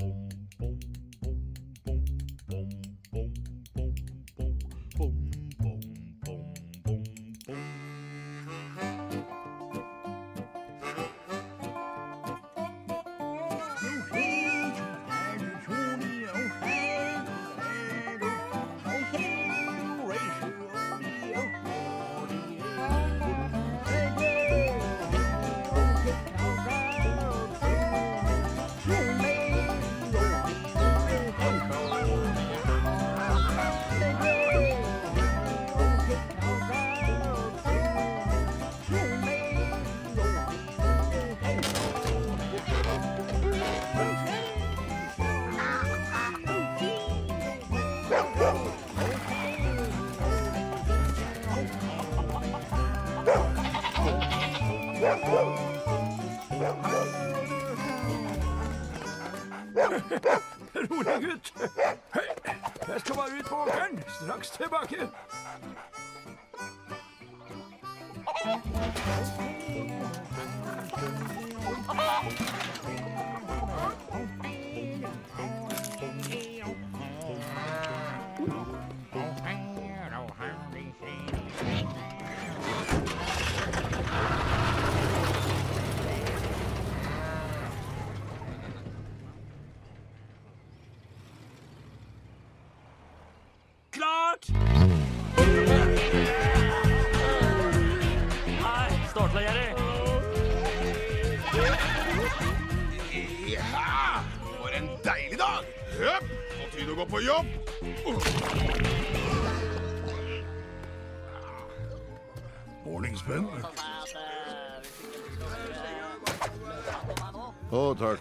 Boom. Åkeren. Straks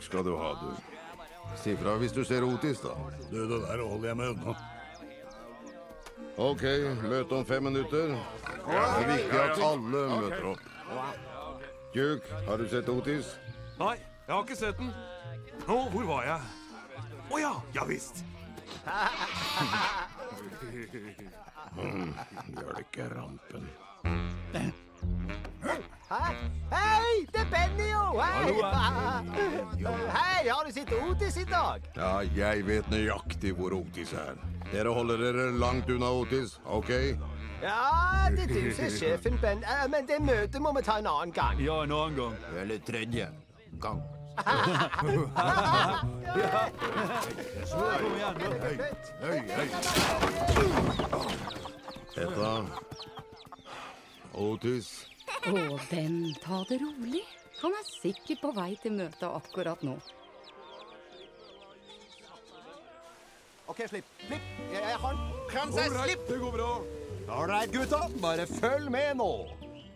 skal du ha, du. Si fra hvis du ser Otis, da. Du, det der holder jeg meg unna. OK, møte om fem minutter. Det er viktig at alle møter opp. Duke, har du sett Otis? Nei, jeg har ikke sett den. Å, hvor var jeg? Å ja, ja visst. Gjør det Hei! Hei, har du sett Otis i dag? Ja, jeg vet nøyaktig hvor Otis er. Dere holder dere langt unna Otis, OK? Ja, det er du som er sjefen, Ben. Eh, Men det møtet må vi ta en annen gang. Ja, en annen gang. Eller tredje gang. Kom igjen, da. Etta. Otis. Å, Ben, ta det rolig. Han er sikkert på vei til møtet akkurat nå. OK, slipp. Slipp. Jeg, jeg har den. seg, slipp! det går bra. Ålreit, gutta. Bare følg med nå.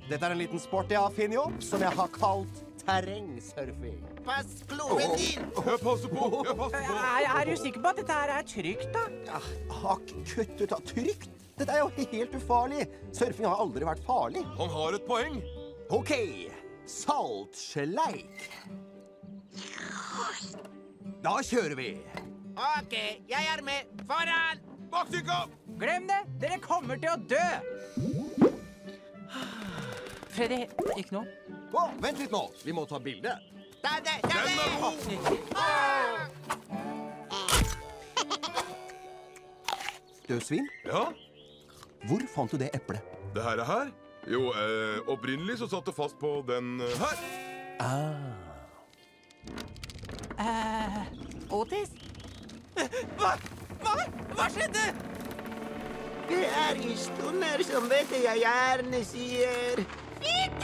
Dette er en liten sport jeg har funnet opp, som jeg har kalt terrengsurfing. Pass kloven din! Jeg passer på, jeg passer på. Er, er du sikker på at dette her er trygt, da? Ja, Hakk, kutt ut av trygt. Dette er jo helt ufarlig. Surfing har aldri vært farlig. Han har et poeng. OK, saltsleik. Da kjører vi. OK, jeg er med. Foran! Bakstykka! Glem det! Dere kommer til å dø! Freddy, ikke noe? Å, vent litt nå. Vi må ta bilde. Dødsvin? Den er god! Støvsvin, Ja, hvor fant du det eplet? det her er her. Jo, eh, opprinnelig så satt det fast på den eh, her. Eh, Otis? Hva? Hva? Hva skjedde? Det er i stunder som vet jeg gjerne sier OK,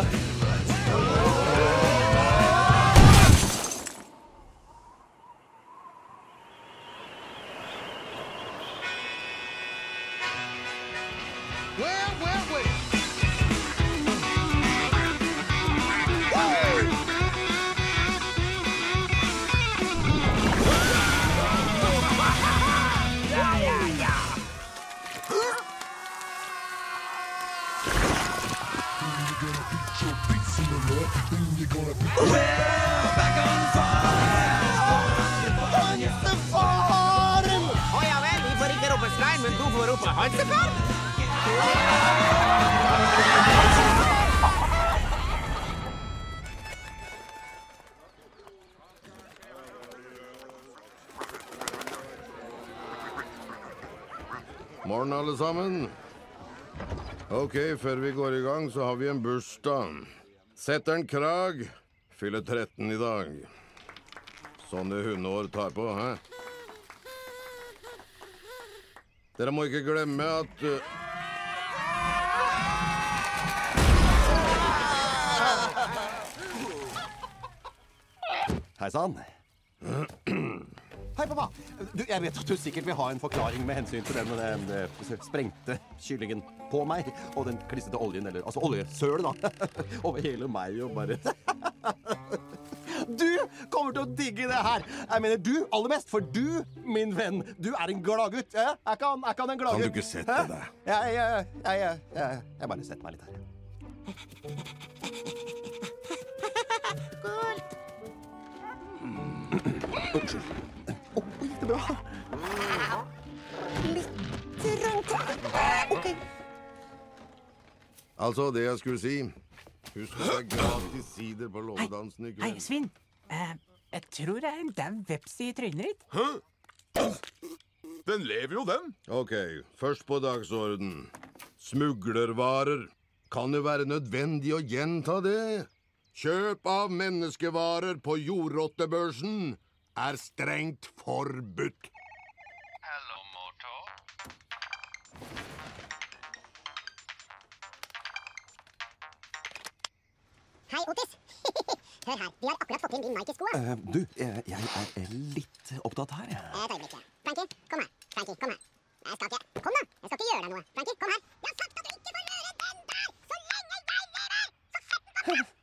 Huh? Hansefaren! Å får ikke rope stein, men du får rope hansefar? morgen, alle sammen. Ok, før vi går i gang, så har vi en bursdag. Setteren Krag fyller 13 i dag. Sånne hundeår tar på, hæ? Dere må ikke glemme at uh, Hei sann. Hei, pappa. Du, jeg vet at du sikkert vil ha en forklaring med hensyn til den, den, den sprengte kyllingen på meg og den klissete oljen, eller altså oljesølet, da, over hele meg og bare Du kommer til å digge det her! Jeg mener du aller mest, for du, min venn, du er en gladgutt. Ja? Er ikke han, han en gladgutt? Kan du ikke sette deg? Jeg, jeg, jeg, jeg, jeg, jeg bare setter meg litt her. Unnskyld. Å, bra? Litt rangt. OK. Altså, det jeg skulle si Husk det er gratis sider på låvedansen i Hei, kveld. Svinn. Eh, jeg tror det er en dau veps i trynet ditt. Den lever jo, den. Ok, først på dagsorden. Smuglervarer. Kan det være nødvendig å gjenta det? Kjøp av menneskevarer på jordrottebørsen er strengt forbudt. Hei, Otis. Hør her, vi har akkurat fått inn din Nike-sko. Eh, du, jeg, jeg er litt opptatt her, jeg. Et øyeblikk. Frankie, kom her. Frankie, kom her. Jeg skal ikke Kom, da! Jeg skal ikke gjøre deg noe. Frankie, kom her. Jeg har sagt at du ikke får røre den der! Så lenge jeg lever! Så sett den på plass!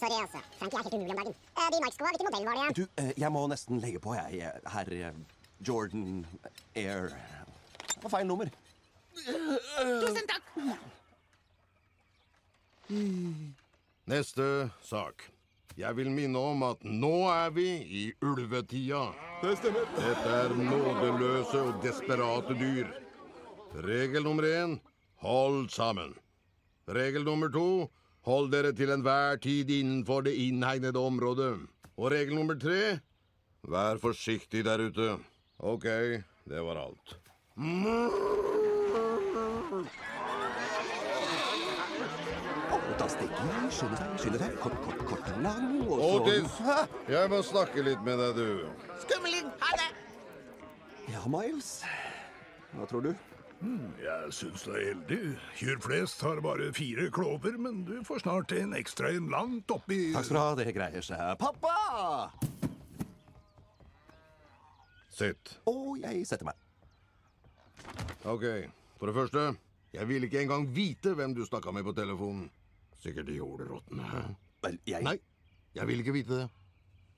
Sorry, altså. Frankie er helt umulig om dagen. Uh, de Nike-skoa, hvilken modell var det? Du, uh, jeg må nesten legge på, jeg. Herr eh, Jordan Air. På feil nummer. Tusen takk! Neste sak. Jeg vil minne om at nå er vi i ulvetida. Det stemmer. Dette er nådeløse og desperate dyr. Regel nummer én hold sammen. Regel nummer to hold dere til enhver tid innenfor det innhegnede området. Og regel nummer tre vær forsiktig der ute. OK, det var alt. Otis, jeg må snakke litt med deg, du. Skummeling! ha det! Ja, Miles. Hva tror du? Jeg syns du er heldig. Kyr flest har bare fire klover, men du får snart en ekstra en langt oppi Takk skal du ha, det greier seg. Pappa! Sitt. Og jeg setter meg. OK. For det første, jeg vil ikke engang vite hvem du snakka med på telefonen. Sikkert de jordrottene. hæ? Vel, jeg Nei, jeg vil ikke vite det.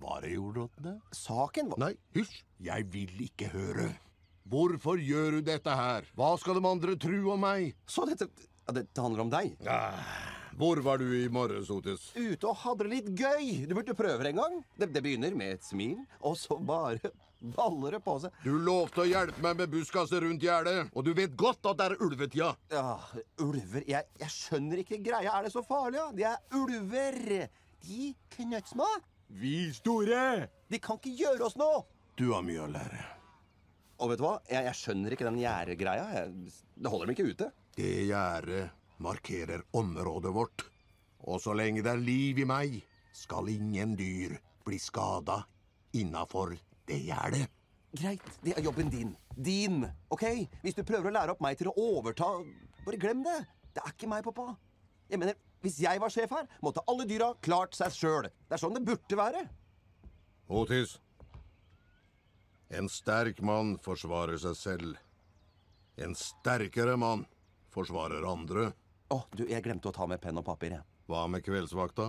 Var det jordrottene? Saken var Nei, hysj! Jeg vil ikke høre. Hvorfor gjør du dette her? Hva skal de andre tro om meg? Så dette ja, Dette handler om deg. Hvor var du i morges, Otis? Ute og hadde det litt gøy. Du burde prøve en gang. Det, det begynner med et smil, og så bare baller det på seg. Du lovte å hjelpe meg med buskaset rundt gjerdet, og du vet godt at det er ulvetida. Ja, ulver jeg, jeg skjønner ikke greia. Er det så farlig, ja? De er ulver. De knøttsmå. Vi store! De kan ikke gjøre oss noe. Du har mye å lære. Og vet du hva? Jeg, jeg skjønner ikke den gjerdegreia. Det holder dem ikke ute. Det gjerdet markerer området vårt. Og så lenge det er liv i meg, skal ingen dyr bli skada innafor det gjerdet. Greit, det er jobben din. Din, OK? Hvis du prøver å lære opp meg til å overta, bare glem det. Det er ikke meg, pappa. Jeg mener, Hvis jeg var sjef her, måtte alle dyra klart seg sjøl. Det er sånn det burde være. Otis. En sterk mann forsvarer seg selv. En sterkere mann forsvarer andre. Å, du, jeg glemte å ta med penn og papir, jeg. Hva med kveldsvakta?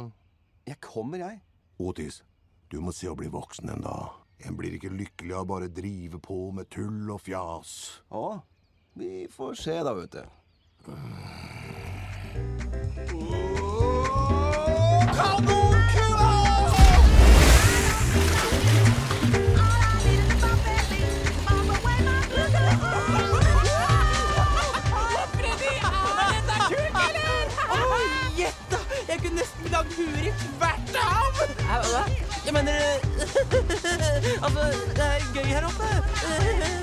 Jeg kommer, jeg. Otis, du må se å bli voksen en dag. En blir ikke lykkelig av bare drive på med tull og fjas. Å, vi får se da, vet du. Gjett, hvert av! Jeg mener Altså, det er gøy her oppe.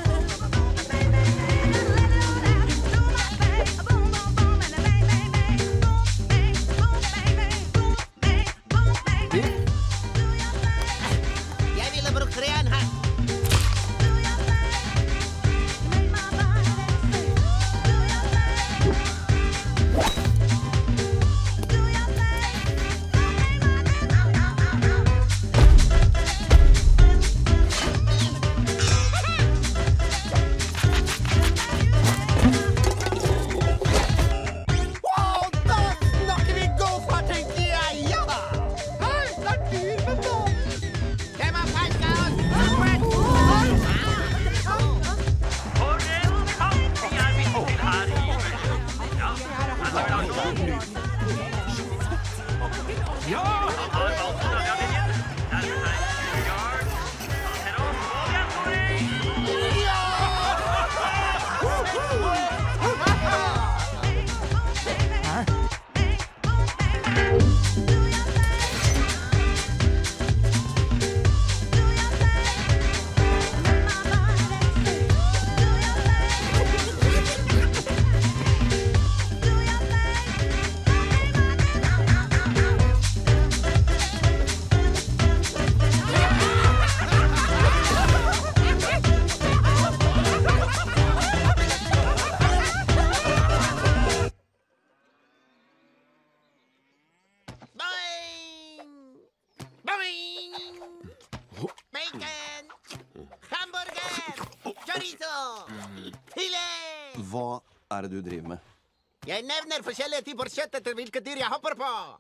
Typer hvilket hvilke dyr jeg hopper på.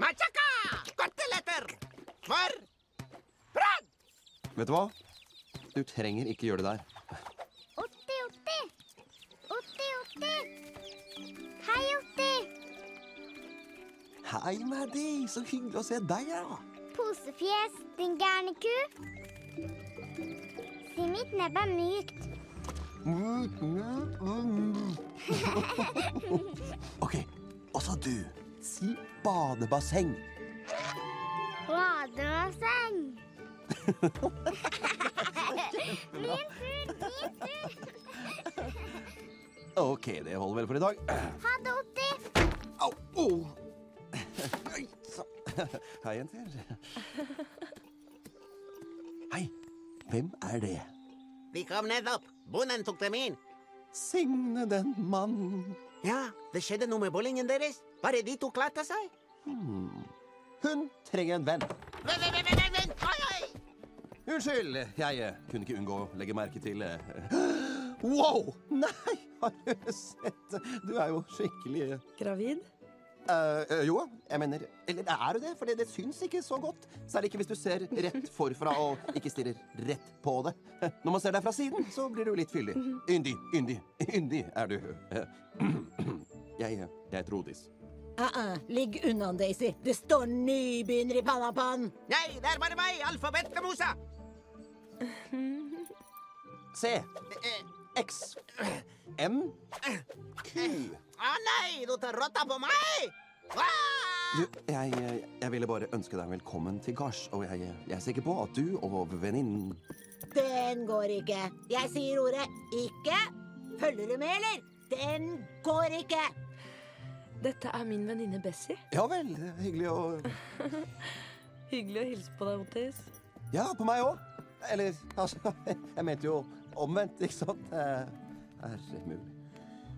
Machaka! Koteletter! For Brad! Vet du hva? Du trenger ikke gjøre det der. Otti, Otti. Otti, Otti. Hei, Otti. Hei, Maddy. Så hyggelig å se deg, ja. Posefjes, din gærne ku. Si mitt nebb er mykt. OK, også du. Si badebasseng. Badebasseng. min tur, min tur. OK, det holder vel for i dag. Ha det, Otti. Au! Oh. Oi, så. Hei, jenter. Hei. Hvem er det? Vi kom nettopp. Bonden tok dem inn. Signe den mann. Ja, det skjedde noe med bollingen deres. Bare de to klarte seg. Hun trenger en venn. Vent, vent, vent, vent, vent. Oi, oi. Unnskyld, jeg eh, kunne ikke unngå å legge merke til eh, Wow! Nei, har du sett Du er jo skikkelig Gravid? Eh, eh, jo, jeg mener Eller er du det? For det, det syns ikke så godt. Særlig ikke hvis du ser rett forfra og ikke stirrer rett på det. Når man ser deg fra siden, så blir du litt fyldig. Yndig, yndig, yndig er du. Jeg, jeg er Trodis. Uh-uh. Ligg unna, Daisy. Det står nybegynner i panna på han. Nei, det er bare meg, alfabetkamosa. C. X. M. Q. Å nei, du tar rotta på meg! Ah! Du, jeg, jeg, ville bare ønske deg velkommen til gards, og jeg, jeg er sikker på at du og venninnen Den går ikke. Jeg sier ordet ikke. Følger du med, eller? Den går ikke. Dette er min venninne Bessie. Ja vel, hyggelig å Hyggelig å hilse på deg, Otis. Ja, på meg òg. Eller, altså Jeg mente jo omvendt, ikke sant? Det er mulig.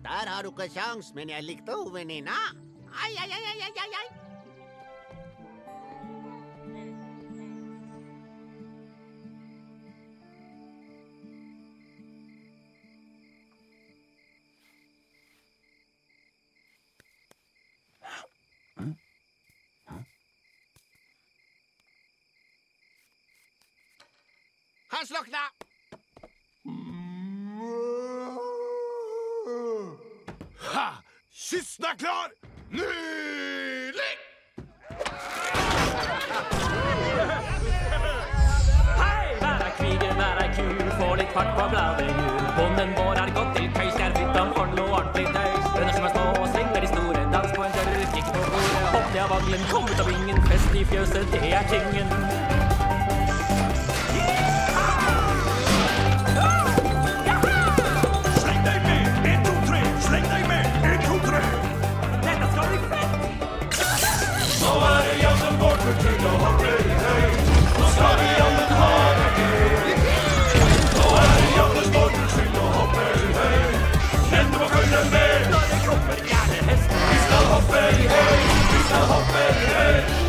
Der har du ikke sjans, men jeg likte hun venninna. Ai, ai, ai, ai, ai, ai. Slukna! Ha! Kysten er klar! Nydelig! Hei! Vær ei kvige, vær ei ku, få litt fart på bladet jul. Bonden vår har gått til køys, er fritt om hånd og ordentlig tøys. Bønder som er små og svinger de store, dans på en dør, kikk på bordet. Hopp ned av vaglen, kom ut av vingen, fest i fjøset, det er tingen. Skal hoppe i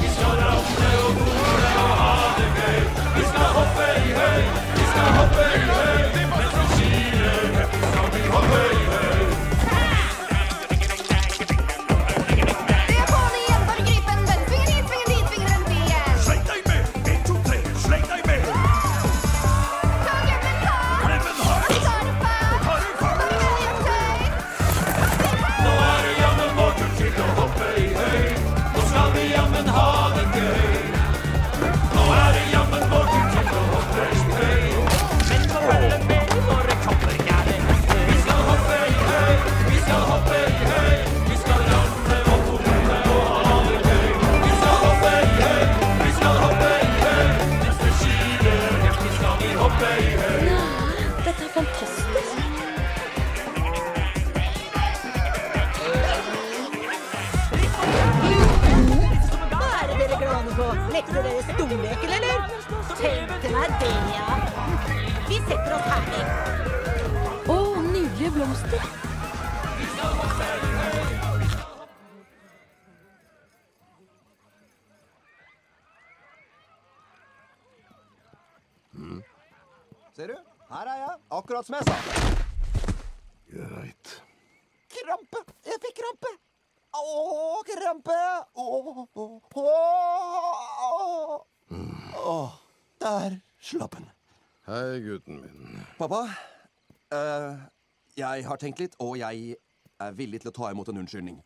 har tenkt litt, og jeg er villig til å ta imot en unnskyldning.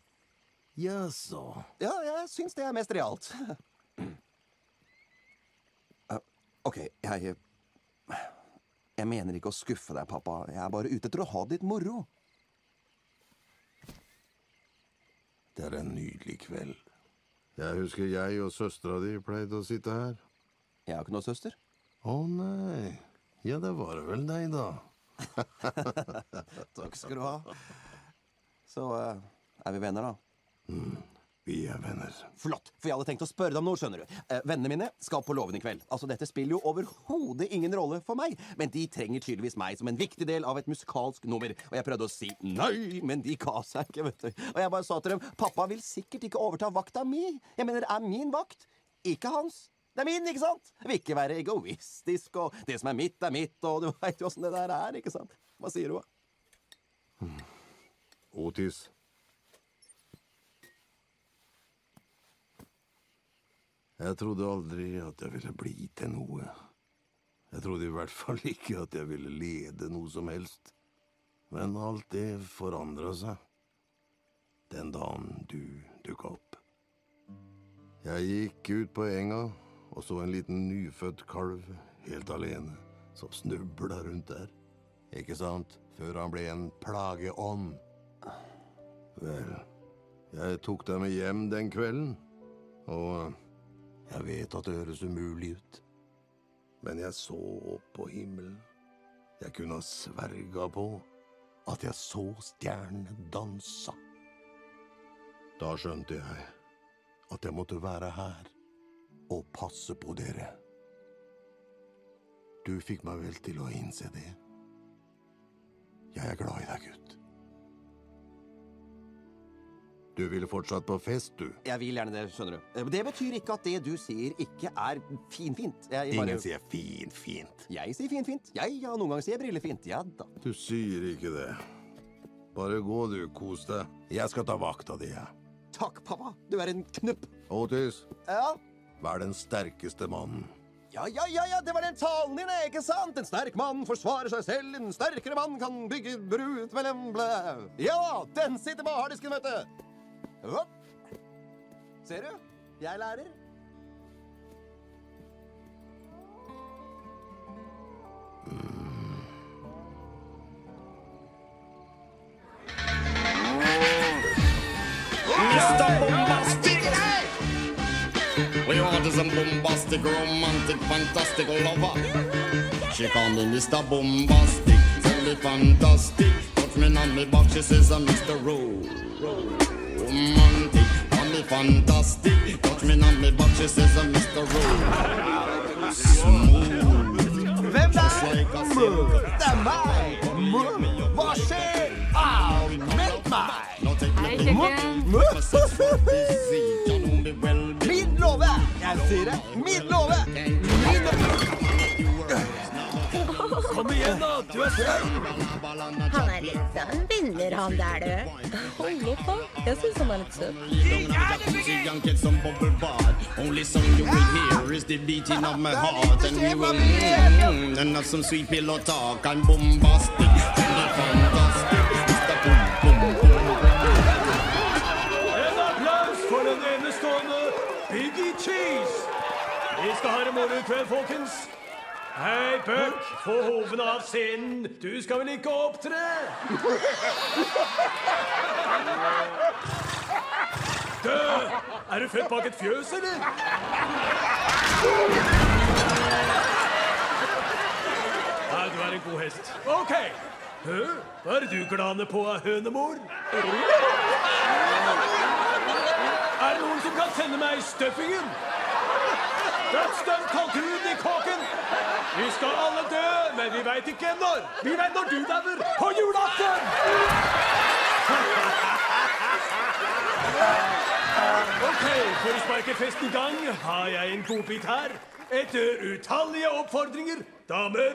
Jaså. Ja, jeg syns det er mest realt. Uh, OK, jeg Jeg mener ikke å skuffe deg, pappa. Jeg er bare ute etter å ha det litt moro. Det er en nydelig kveld. Jeg husker jeg og søstera di pleide å sitte her. Jeg har ikke noe søster. Å nei. Ja, det var vel deg, da. Takk skal du ha. Så eh, er vi venner, da. Vi er venner. Flott, for jeg hadde tenkt å spørre deg om noe, skjønner du. Eh, vennene mine skal på låven i kveld. Altså, Dette spiller jo overhodet ingen rolle for meg, men de trenger tydeligvis meg som en viktig del av et musikalsk nummer. Og jeg prøvde å si nei, men de ga seg ikke, vet du. Og jeg bare sa til dem pappa vil sikkert ikke overta vakta mi. Jeg mener, det er min vakt, ikke hans. Det er min, ikke sant? Jeg vil ikke være egoistisk, og det som er mitt, er mitt, og du veit jo åssen det der er, ikke sant? Hva sier du, da? Otis. Jeg trodde aldri at jeg ville bli til noe. Jeg trodde i hvert fall ikke at jeg ville lede noe som helst. Men alt det forandra seg den dagen du dukka opp. Jeg gikk ut på enga og så en liten nyfødt kalv helt alene som snubla rundt der. Ikke sant? Før han ble en plageånd. Vel, jeg tok dem med hjem den kvelden, og jeg vet at det høres umulig ut, men jeg så opp på himmelen. Jeg kunne ha sverga på at jeg så stjernene dansa. Da skjønte jeg at jeg måtte være her og passe på dere. Du fikk meg vel til å innse det. Jeg er glad i deg, gutt. Du ville fortsatt på fest, du. Jeg vil gjerne det, skjønner du. Eh, Det betyr ikke at det du sier, ikke er finfint. Bare- Ingen sier fin, fint. Jeg sier finfint. Jeg, ja, noen ganger sier jeg brillefint. Ja da. Du sier ikke det. Bare gå, du. Kos deg. Jeg skal ta vakta di, jeg. Takk, pappa. Du er en knupp. Otis, Ja. Vær den sterkeste mannen. Ja, ja, ja, ja, det var den talen din, ikke sant? En sterk mann forsvarer seg selv, en sterkere mann kan bygge bru mellom blæ. Ja, den sitter på harddisken, vet du. Hopp. Ser du? Jeg lærer. Bombastic, romantic, fantastic lover. She call me Mr. Bombastic, me fantastic. Touch me on me back, she says I'm Mr. Ro- Romantic, call me fantastic. Touch me on me back, she says I'm Mr. Smooth. Just like a silk. Jeg sier det. Min låve. Min Kom igjen, da! Du er streng! Han er litt sånn vinner, han der, du. Hold på. Jeg syns han er litt søt. Jacuzzi and get some bubble bath. Only song you will hear is the beating of my heart, and we will mm, and have some sweet pillow talk. and bombastic, and the fantastic. Cheese! Vi skal ha det moro i kveld, folkens. Hei, Buck, få hovene av scenen. Du skal vel ikke opptre? Død! er du født bak et fjøs, eller? Nei, du er en god hest. Ok. Hø? Hva er det du glaner på hønemor? Er det noen som kan sende meg støffingen? Dødsdømt kalkun i kåken! Vi skal alle dø, men vi veit ikke når. Vi veit når du dauer, på julaften! OK, for å sparke festen i gang har jeg en godbit her. Etter utallige oppfordringer, damer,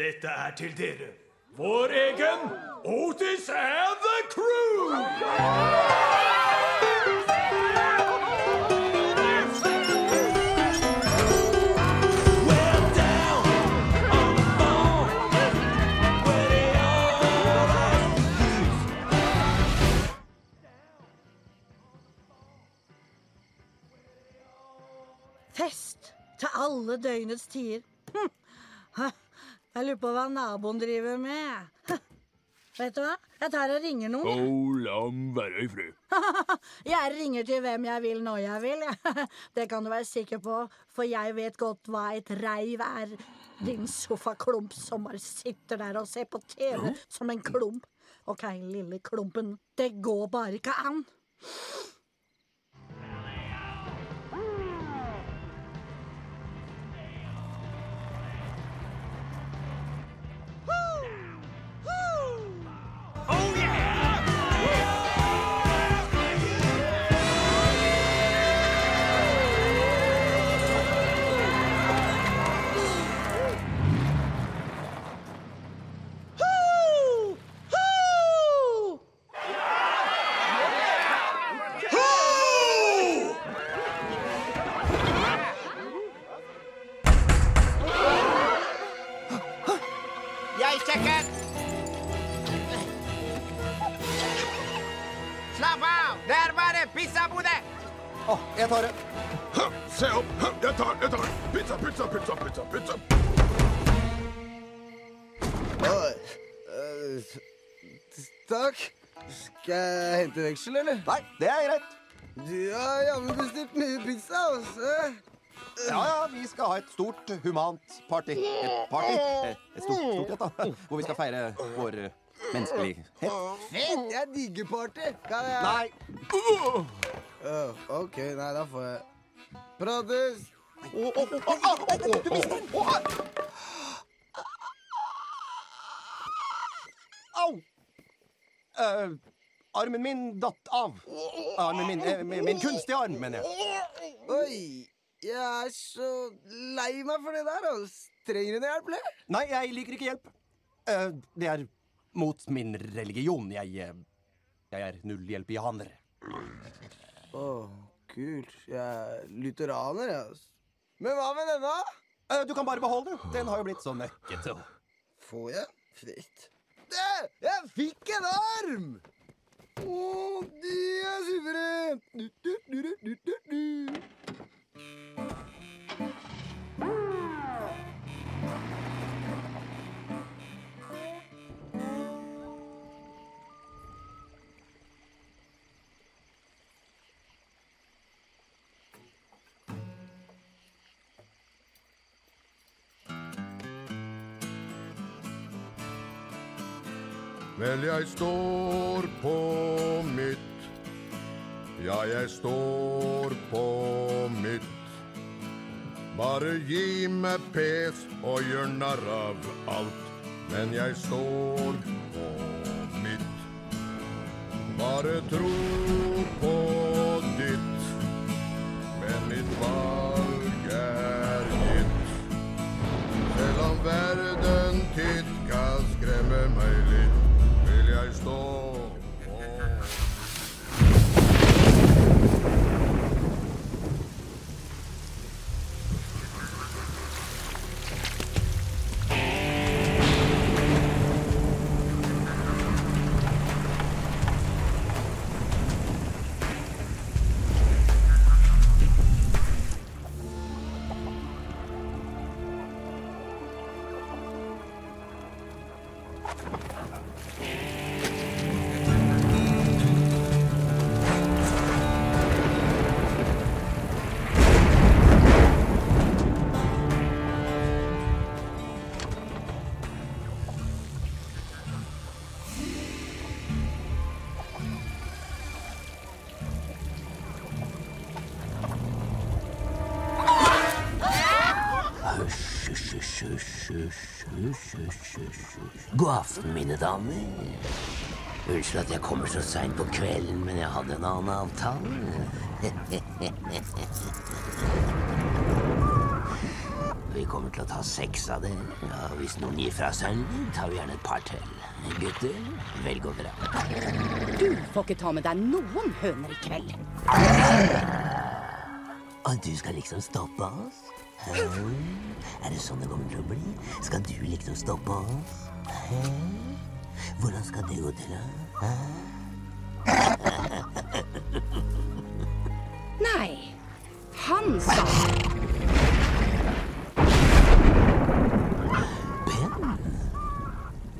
dette er til dere. Vår egen Otis and the Crew! Til alle døgnets tider. Hm. Jeg lurer på hva naboen driver med. Vet du hva? Jeg tar og ringer noen. Å, la ham være i fred. Jeg ringer til hvem jeg vil når jeg vil. Det kan du være sikker på, for jeg vet godt hva et reiv er. Din sofaklump som bare sitter der og ser på TV som en klump. OK, lille klumpen. Det går bare ikke an. Jeg hente veksel, eller? Nei, det er greit. Du har jammen bestilt mye pizza, altså. Ja, ja, vi skal ha et stort, humant party. Et party? Et stort, stort et, da. Hvor vi skal feire vår menneskelighet. Fett! Jeg digger party. Kan jeg Nei. Uh, OK, nei, da får jeg Prates. Du mister den! Au! Eh, armen min datt av. Armen min, eh, min, min kunstige arm, mener jeg. Oi. Jeg er så lei meg for det der. Altså. Trenger du noe hjelp, eller? Nei, jeg liker ikke hjelp. Eh, det er mot min religion. Jeg, eh, jeg er nullhjelpianer. Å, kult. Jeg er lutheraner, jeg. Altså. Men hva med denne? Eh, du kan bare beholde den. Den har jo blitt så møkkete. Får jeg? Fritt. Det! Jeg fikk en arm! Å, det er suverent! Vel, jeg står på mitt. Ja, jeg står på mitt. Bare gi meg pes og gjør narr av alt. Men jeg står på mitt. Bare tro på ditt. Men mitt valg er gitt. Selv om verden aften, mine damer. Unnskyld at jeg kommer så seint på kvelden, men jeg hadde en annen avtale. Vi kommer til å ta seks av dere. Ja, hvis noen gir fra seg en, tar vi gjerne et par til. Gutter, velg og bra. Du får ikke ta med deg noen høner i kveld. Og du skal liksom stoppe oss? Er det sånn det kommer til å bli? Skal du liksom stoppe oss? Hæ? Hvordan skal det gå til, da? Nei, han sa Ben?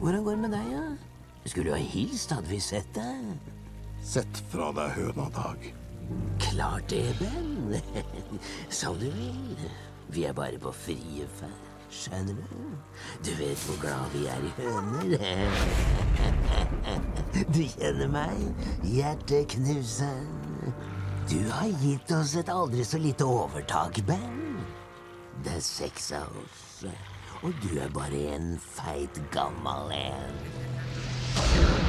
Hvordan går det med deg, da? Skulle du ha hilst, hadde vi sett deg. Sett fra deg høna, Dag. Klart det, Ben. Som du vil. Vi er bare på frie ferd. Skjønner du? Du vet hvor glad vi er i høner. Du kjenner meg, hjerteknuseren. Du har gitt oss et aldri så lite overtak, Ben. Det er seks av oss, og du er bare en feit, gammel en.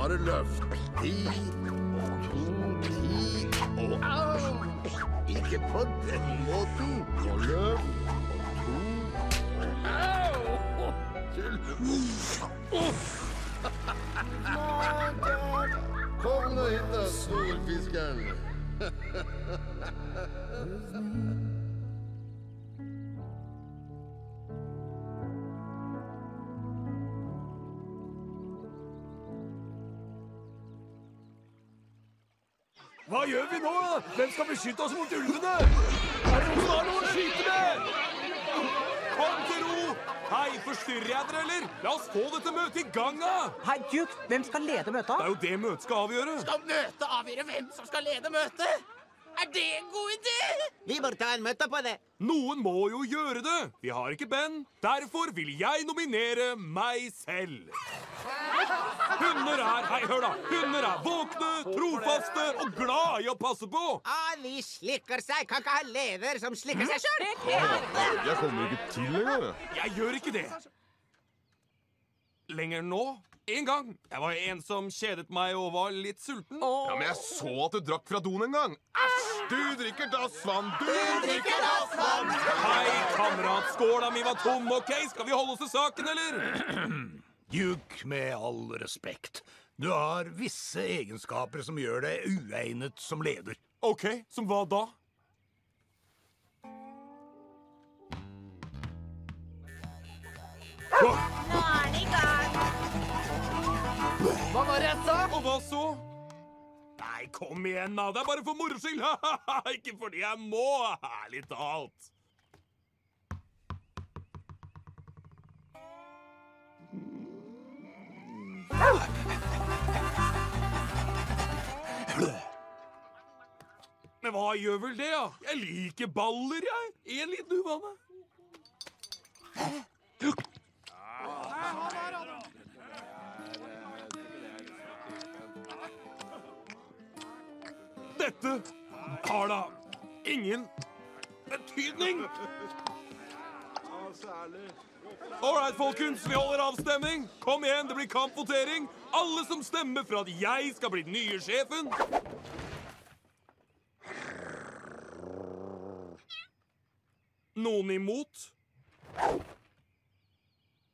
Bare løft. Ti og to, ti og au! Ikke på den Hva gjør vi nå? da? Hvem skal beskytte oss mot ulvene? Er det noen som har noe å skyte med? Kom til ro! Hei, forstyrrer jeg dere, eller? La oss få dette møtet i gang, da! Hei, Duke, hvem skal lede møtet? Det er jo det møtet skal avgjøre. Skal møtet avgjøre hvem som skal lede møtet? Er det en god idé? Vi bør ta en møte på det. Noen må jo gjøre det. Vi har ikke Ben. Derfor vil jeg nominere meg selv. Hunder er Hei, hør da. Hunder er våkne, trofaste og glad i å passe på. Ah, de slikker seg. Kan ikke ha leder som slikker seg sjøl. Jeg kommer ikke til engang. Jeg gjør ikke det. Lenger nå. En gang. Jeg var en som kjedet meg og var litt sulten. Ja, Men jeg så at du drakk fra doen en gang. Æsj! Du drikker dassvann! Du drikker dassvann! Hei, kamerat. Skåla mi var tom. OK, skal vi holde oss til saken, eller? Duke, med all respekt. Du har visse egenskaper som gjør deg uegnet som leder. OK, som hva da? Nå er det i gang. Hva var det jeg sa? Og hva så? Nei, kom igjen, da. Det er bare for moro skyld. Ikke fordi jeg må. Ærlig talt. Men hva gjør vel det, da? Jeg liker baller, jeg. En liten uvane. Dette har da ingen betydning. All right, folkens, vi holder avstemning. Kom igjen, det blir kampvotering. Alle som stemmer for at jeg skal bli den nye sjefen. Noen imot?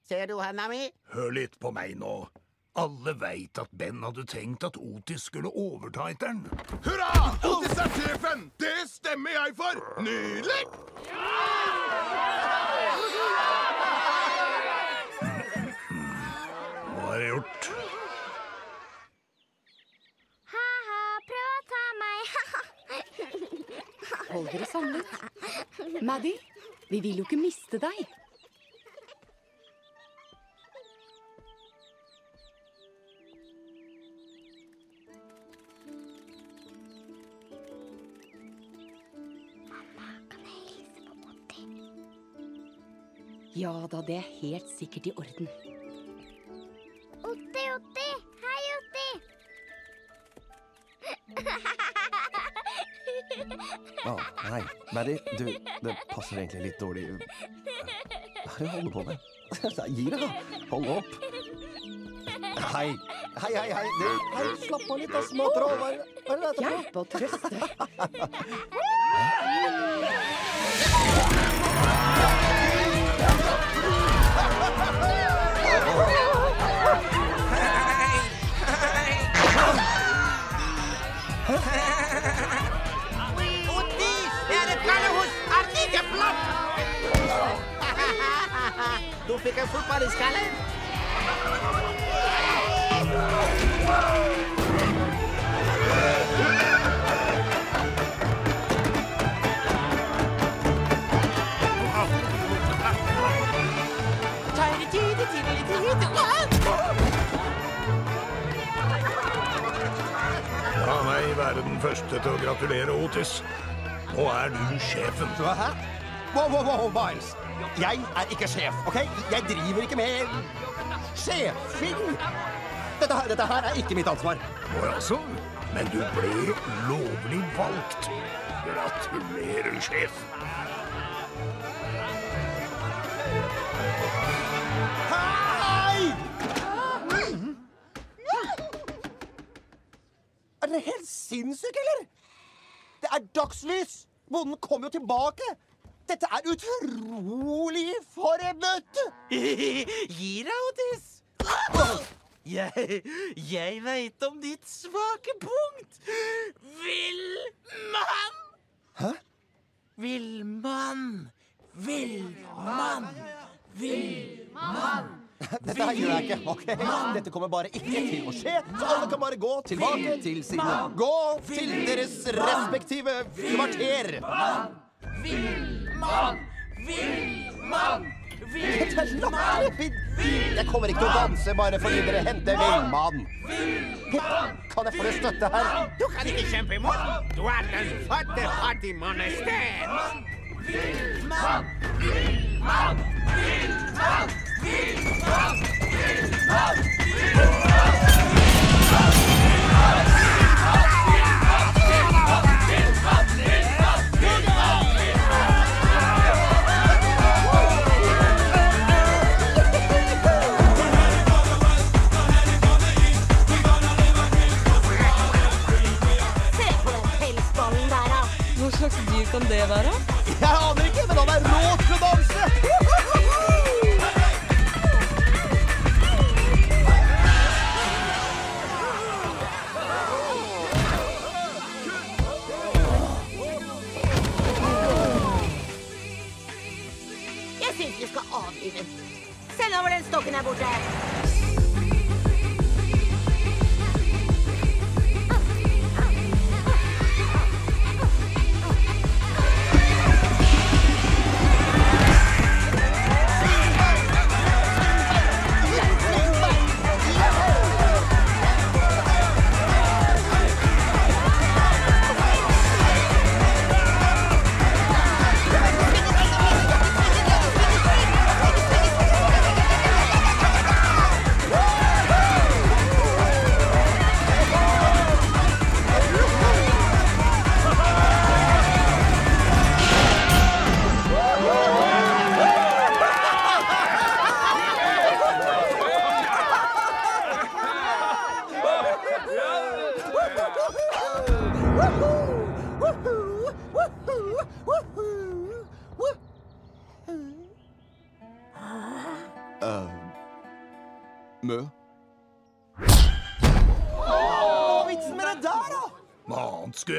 Ser du henne mi? Hør litt på meg nå. Alle veit at Ben hadde tenkt at Otis skulle overta etter den. Hurra! Otis er sjefen! Det stemmer jeg for! Nydelig! Hva har jeg gjort? Ha-ha, prøv å ta meg. Hold dere samlet. Maddie, vi vil jo ikke miste deg. Ja da, det er helt sikkert i orden. Otti, Otti. Hei, Otti. Å, nei. Maddy, du, det passer egentlig litt dårlig. Hva er det du holder på med? Gi deg, da. Hold opp. Hei. Hei, hei, hei. Du, hei, slapp av litt, da, småtroll. Hva er er det dette for? Hjelp og trøste. Du fikk en fotballskalle. i. La meg være den første til å gratulere Otis. Nå er du sjefen. Hæ? Wow, wow, wow, Miles. Jeg er ikke sjef, OK? Jeg driver ikke med sjefing. Dette, her- dette her er ikke mitt ansvar. Å altså? Men du ble lovlig valgt. Gratulerer, sjef. Hei! Er dere helt sinnssyke, eller? Det er dagslys! Bonden kom jo tilbake! Dette er utrolig for en møte! Gi deg, Otis. Jeg, jeg veit om ditt svake punkt. Villmann! Hæ? Villmann. Villmann. Villmann. Dette her gjør jeg ikke. ok? Dette kommer bare ikke til å skje, så alle kan bare gå tilbake til sine Gå til deres respektive kvarter. Villmann. Villmann. Dette er latterlig! Jeg kommer ikke til å danse bare fordi dere henter villmann. Kan jeg få litt støtte her? Du kan ikke kjempe imot. Du er den fatte i sted. Villmann. Villmann. Villmann. Villmann. Villmann. Se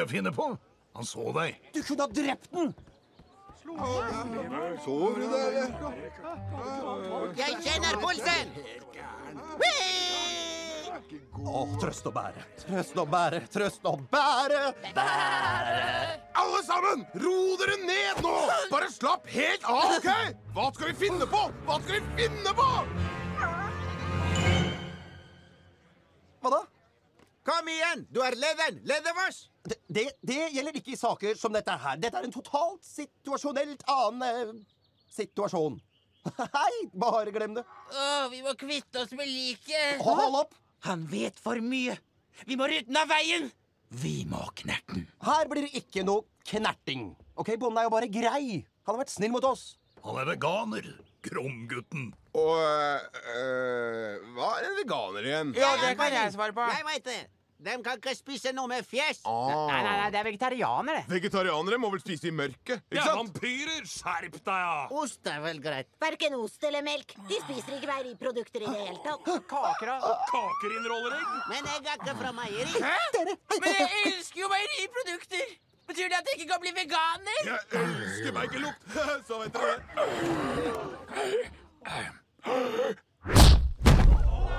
skulle finne på? Han så deg. Du kunne ha drept den! Sover du der, eller? Jeg kjenner pulsen! Å, trøst og bære, trøst og bære, trøst og bære. Alle sammen, ro dere ned nå! Bare slapp helt av, OK? Hva skal vi finne på? Hva skal vi finne på? Hva da? Kom igjen! Du er lederen! Leder oss! Det, det, det gjelder ikke i saker som dette her. Dette er en totalt situasjonelt annen eh, situasjon. Hei, bare glem det. Å, vi må kvitte oss med liket. Hold opp! Han vet for mye. Vi må rydde den av veien. Vi må knerte den. Her blir det ikke noe knerting. Ok, Bonden er jo bare grei. Han har vært snill mot oss. Han er veganer. Kromgutten. Og øh, Hva er en veganer igjen? Ja, det kan jeg svare på. Jeg veit det. De kan ikke spise noe med fjes. Ah. Nei, nei, nei, det er vegetarianere. Vegetarianere må vel spise i mørket? Ikke ja, sant? vampyrer! Skjerp deg, ja! Ost er vel greit. Verken ost eller melk. De spiser ikke meieriprodukter i det hele tatt. Kaker, da? Kaker inneholder egg. Men egg er ikke fra meieri. Hæ? Men jeg elsker jo meieriprodukter! Betyr det at jeg ikke kan bli veganer? Jeg elsker melkelukt! Så vet dere det.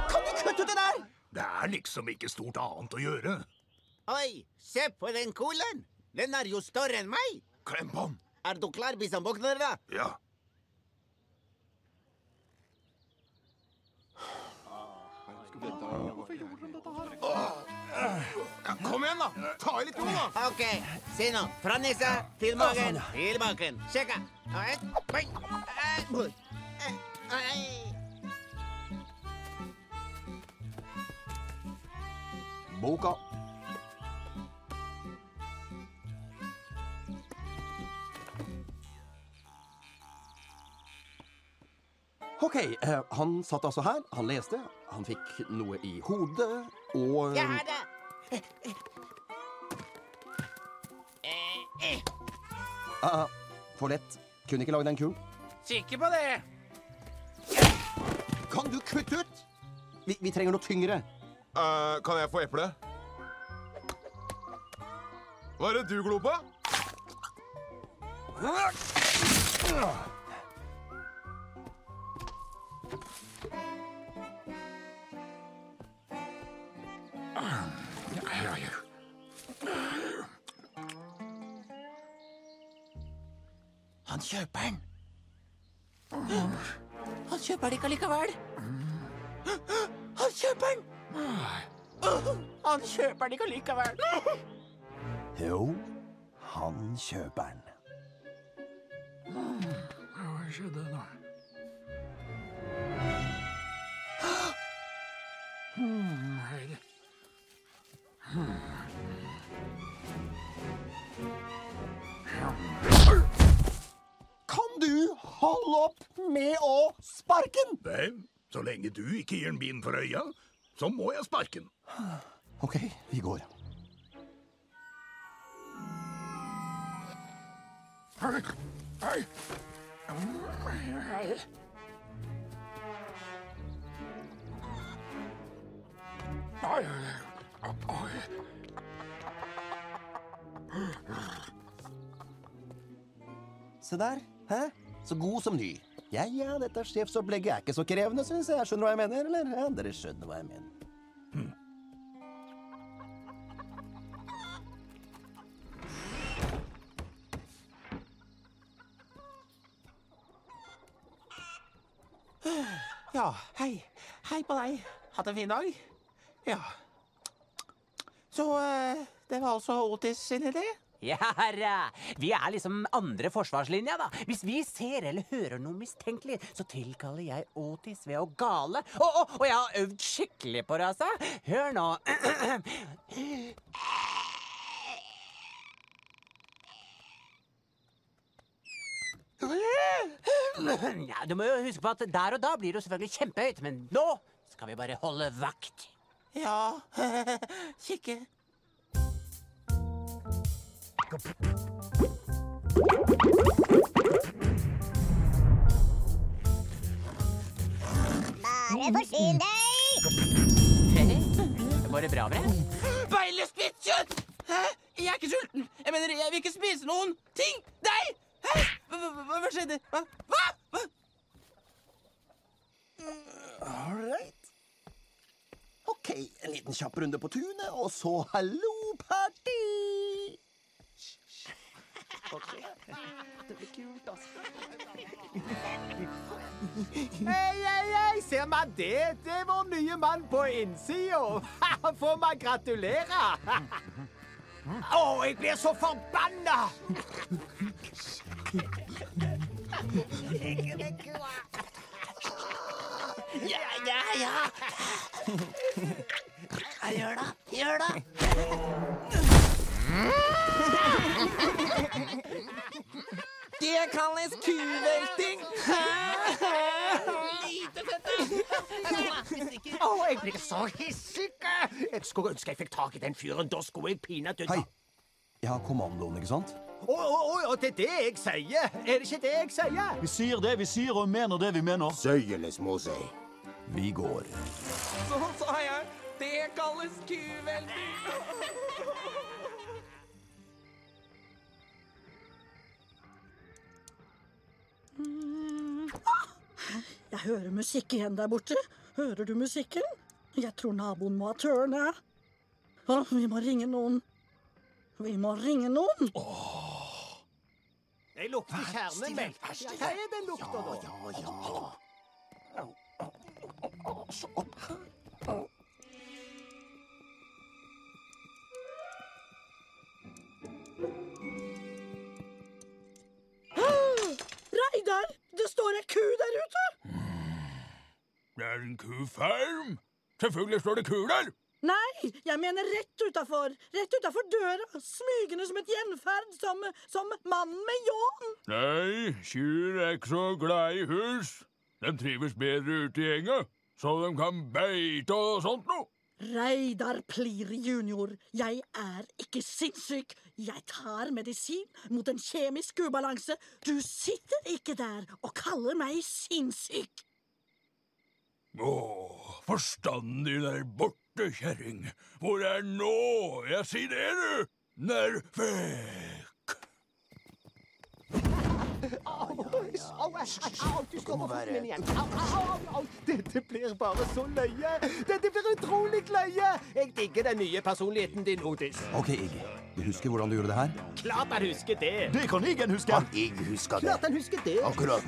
Kan du kutte ut det der? Det er liksom ikke stort annet å gjøre. Oi, se på den kulen. Den er jo større enn meg. Klem på den. Er du klar våkner, da? Ja. Kom igjen, da! Ta i litt nå, da! OK, se nå. Fra nesa til magen, til baken. Sjekka. Et, poeng. Eh, Boka. OK, eh, han satt altså her, han leste, han fikk noe i hodet, og Jeg har det! ah, For lett. Kunne ikke lage den kulen. Sikker på det? Kan du kutte ut? Vi, vi trenger noe tyngre. Eh, kan jeg få eple? Hva er det du glor på? Han kjøper den. Han kjøper den ikke allikevel. Han kjøper den! Han kjøper den ikke allikevel. Jo, han kjøper den. Hva skjedde nå? Kan du holde opp med å sparke den? Så lenge du ikke gir den bind for øya, så må jeg sparke den. OK, vi går. Se der. Hæ? Så god som ny. Ja, ja, dette sjefsopplegget er ikke så krevende, syns jeg. Skjønner du hva jeg mener, eller? Ja, dere skjønner hva jeg mener. Ja, hei. Hei på deg. Hatt en fin dag? Ja. Så eh, det var altså Otis sin idé? Ja, herre. Vi er liksom andre forsvarslinja, da. Hvis vi ser eller hører noe mistenkelig, så tilkaller jeg Otis ved å gale. Og, oh, oh, oh, jeg har øvd skikkelig på det, altså. Hør nå. Ja, du må jo huske på at der og da blir det jo selvfølgelig kjempehøyt, men nå skal vi bare holde vakt. Ja Kikke. Bare forsyn deg! Var det bra, Bre? Beile spist kjøtt! Hæ? Jeg er ikke sulten. Jeg mener, jeg vil ikke spise noen ting. Deg! Hæ? Hva skjedde? Hva? Hva? hva? All right. OK, en liten kjapp runde på tunet, og så hallo, party! OK. Det blir kult, altså. Hei, hei, hei, ser man det? Det er vår nye mann på innsida. Får man gratulere? Å, jeg blir så forbanna! Ja, ja, ja. Ja, Gjør det. Gjør det. Det kalles kuvelting. Lite fette. Å, jeg blir så hissig. Jeg skulle ønske jeg fikk tak i den fyren. Da skulle jeg pinadø Hei. Jeg har kommandoen, ikke sant? Å, å, å, det er det jeg sier. Er det ikke det jeg sier? Vi sier det vi sier, og mener det vi mener. Søyeles må si. Vi går. Så sa jeg. Det kalles kuvelting. Jeg hører musikk igjen der borte. Hører du musikken? Jeg tror naboen må ha tørne. Å, vi må ringe noen. Vi må ringe noen. Åh. Jeg lukter kjernemelk. Hva er den lukta, da? Ja, ja. Så opp her. Reidar, det står ei ku der ute. Det er en kufarm. Selvfølgelig står det ku der. Nei, jeg mener rett utafor. Rett utafor døra. Smygende som et gjenferd. Som, som mannen med ljåen. Nei, kyr er ikke så glad i hus. De trives bedre ute i enga, så de kan beite og sånt noe. Reidar Pliri junior, jeg er ikke sinnssyk. Jeg tar medisin mot en kjemisk ubalanse. Du sitter ikke der og kaller meg sinnssyk. Å, forstanden din er borte, kjerring. Hvor er nå? Jeg sier det, du! Nervek! Au, au, au, du skal på foten min igjen. Au, au, au, au. Dette blir bare så løye. Dette blir utrolig løye. Jeg digger den nye personligheten din, Otis. OK, Iggy. Du husker hvordan du gjorde det her? Klart han husker det. Det kan Iggen huske. Han jeg husker det. Klart han husker det. Akkurat.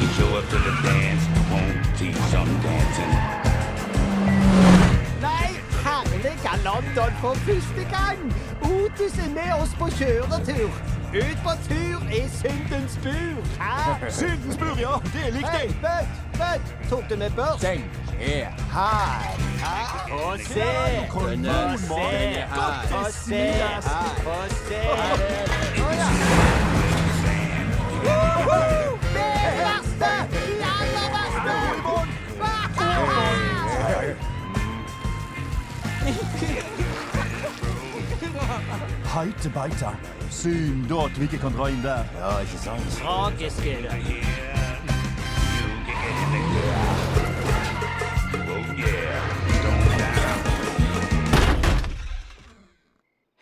You show up to the dance, won't teach some dancing. Herlige London for første gang. Otis er med oss på kjøretur. Ut på tur i syndens bur. Hæ? Syndens bur, ja. Det likte jeg. Bøtt, Bøtt, tok du med børs? Den er her. Få se. Få se. Godt Få se. Få se. Å ja. Woohoo! Det verste! De aller verste! Heite beite. Synd da at vi ikke kan dra inn der. Ja, ikke sant? Tragisk er det.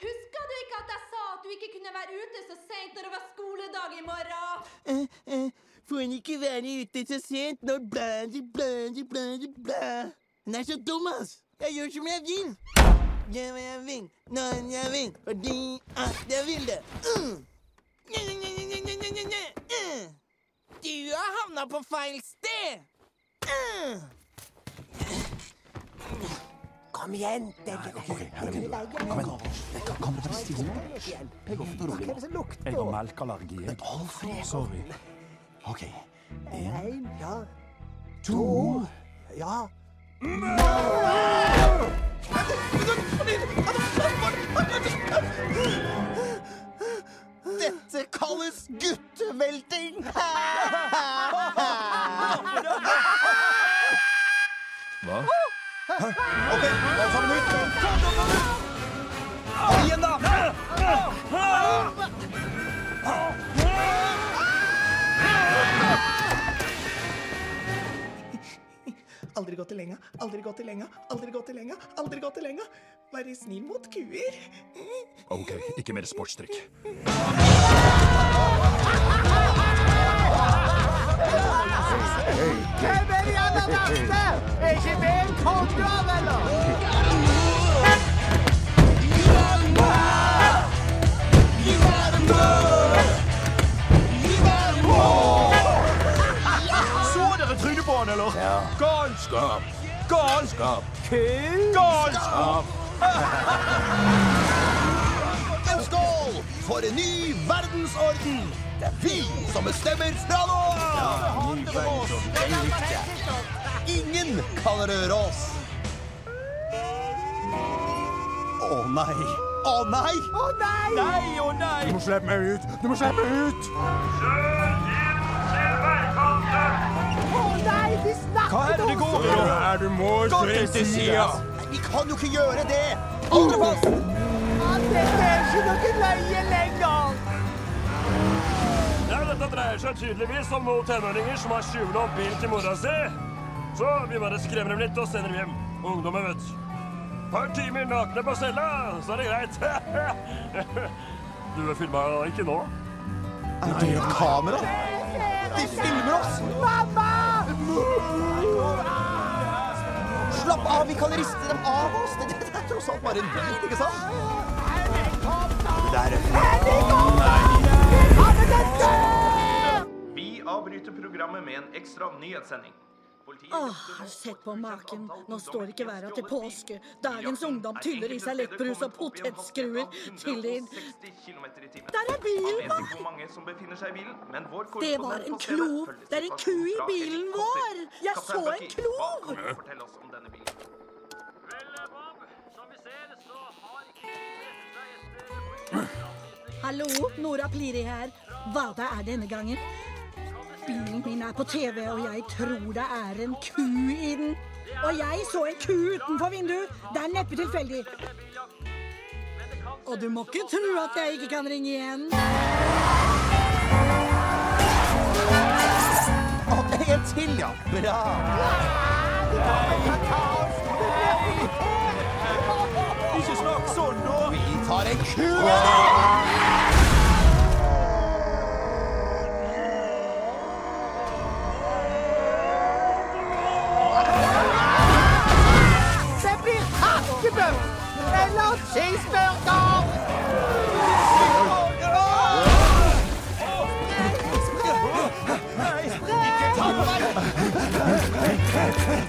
Husker du ikke at jeg sa at du ikke kunne være ute så sent når det var skoledag i morgen? Eh, eh, Får en ikke være ute så sent når blæ, blæ, blæ, blæ. Han er så dum, ass. Jeg gjør som jeg vil. Gjør hva jeg vil, når jeg vil, fordi at jeg vil det. Mm. Du har havna på feil sted. Mm. Kom igjen. Det er ikke Ok, her er vi. Kom igjen. Kan, være stille nå? Pegg opp og rolig nå. Jeg har melkeallergi. Sorry. OK. Én. To Ja. Dette kalles guttevelting. Hva? OK, alle sammen ut. Gått til lenga, aldri gått til lenga, aldri gått til lenga, aldri gått til lenga. Være snill mot kuer. OK, ikke mer sportstrykk. Er de aller verste? Er ikke det en You are the dere trynet Ja. Galskap! Galskap! Galskap! En skål for en ny verdensorden! Det er vi som bestemmer fra nå av! Ingen kan røre oss. Å nei. Å nei! Å nei! Nei og nei! Du må slippe meg ut! Du må slippe meg ut! Å nei, de snakker Hva er det det går i? Du må se til sida. Vi kan jo ikke gjøre det! Hold dere fast! Ja, Dette er ikke noe løye lenger. Ja, dette dreier seg tydeligvis om noen tenåringer som har skjult opp bilen til mora si. Så vi bare skremmer dem litt og sender dem hjem. Ungdommer, vet du. Par timer nakne på cella, så er det greit. Du vil filma ikke nå? Er det et kamera? De filmer oss! Mamma! Slapp av, vi kan riste dem av oss. Det, det er tross alt bare en bit, ikke sant? Det er Vi avbryter programmet med en ekstra nyhetssending. Åh, har du sett på maken? Nå står ikke verda til påske. Dagens ungdom tyller i seg lettbrus og potetskruer til din Der er bilen vår! Hvor mange som befinner seg i bilen, men vår Det var en klov. Det er en ku i bilen vår! Jeg så en klov! Fortell oss om denne bilen. Hallo, Nora Pliri her. Hva da er denne gangen? Bilen min er på TV, og jeg tror det er en ku i den. Og jeg så en ku utenfor vinduet. Det er neppe tilfeldig. Og du må ikke tro at jeg ikke kan ringe igjen. En til, ja. Bra. Ikke snakk sånn, nå. Vi tar en ku! Blir hakkebøff eller cheeseburger!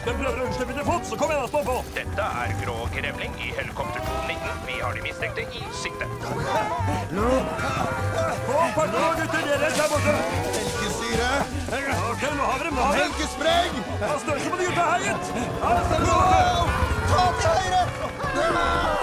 Den prøver å unnslippe til fots, så kom igjen, stå på! Dette er Grå grevling i helikopter 219. Vi har de mistenkte i sikte. Få farta, gutter! Dere der borte! Melkesyre! Ok, nå har vi dem, nå har vi dem! Melkespreng! Ja, størrelse på de gutta her, gitt! Ja, det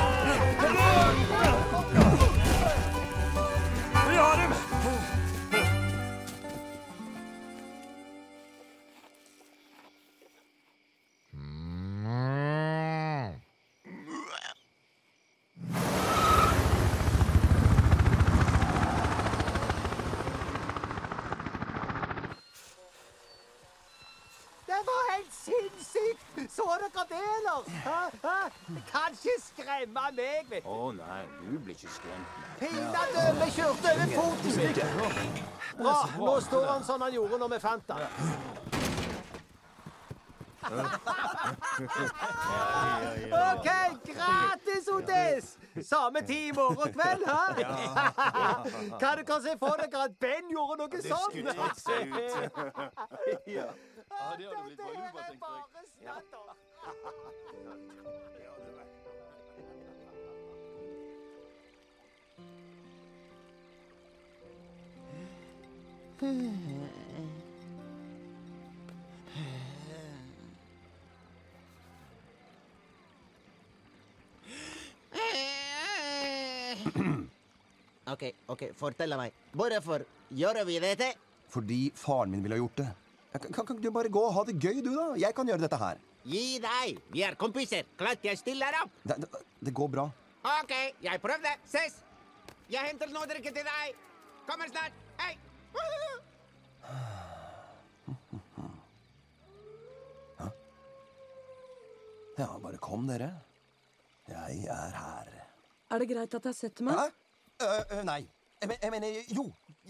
skremme meg. vet du. Å nei, du blir ikke skremt. Pinadø, vi kjørte over foten. Bra. Nå står han sånn han gjorde når vi fant han. OK, gratis, Odes! Samme tid i morgen kveld, hæ? Kan se for dere at Ben gjorde noe sånt? skryt seg ut. Ja. Ja, det hadde blitt valuba, tenker jeg. OK, ok, fortell meg. Hvorfor gjør vi dette? Fordi faren min ville ha gjort det. Kan, kan, kan du bare gå og ha det gøy, du, da? Jeg kan gjøre dette her. Gi deg! Vi er kompiser. Klart jeg stiller opp. Det, det, det går bra. OK, jeg prøvde. Ses! Jeg henter noe å drikke til deg. Kommer snart. Hei! Ja, bare kom, dere. Jeg er her. Er det greit at jeg setter meg? Hæ? Uh, uh, nei. Jeg, men- jeg mener Jo,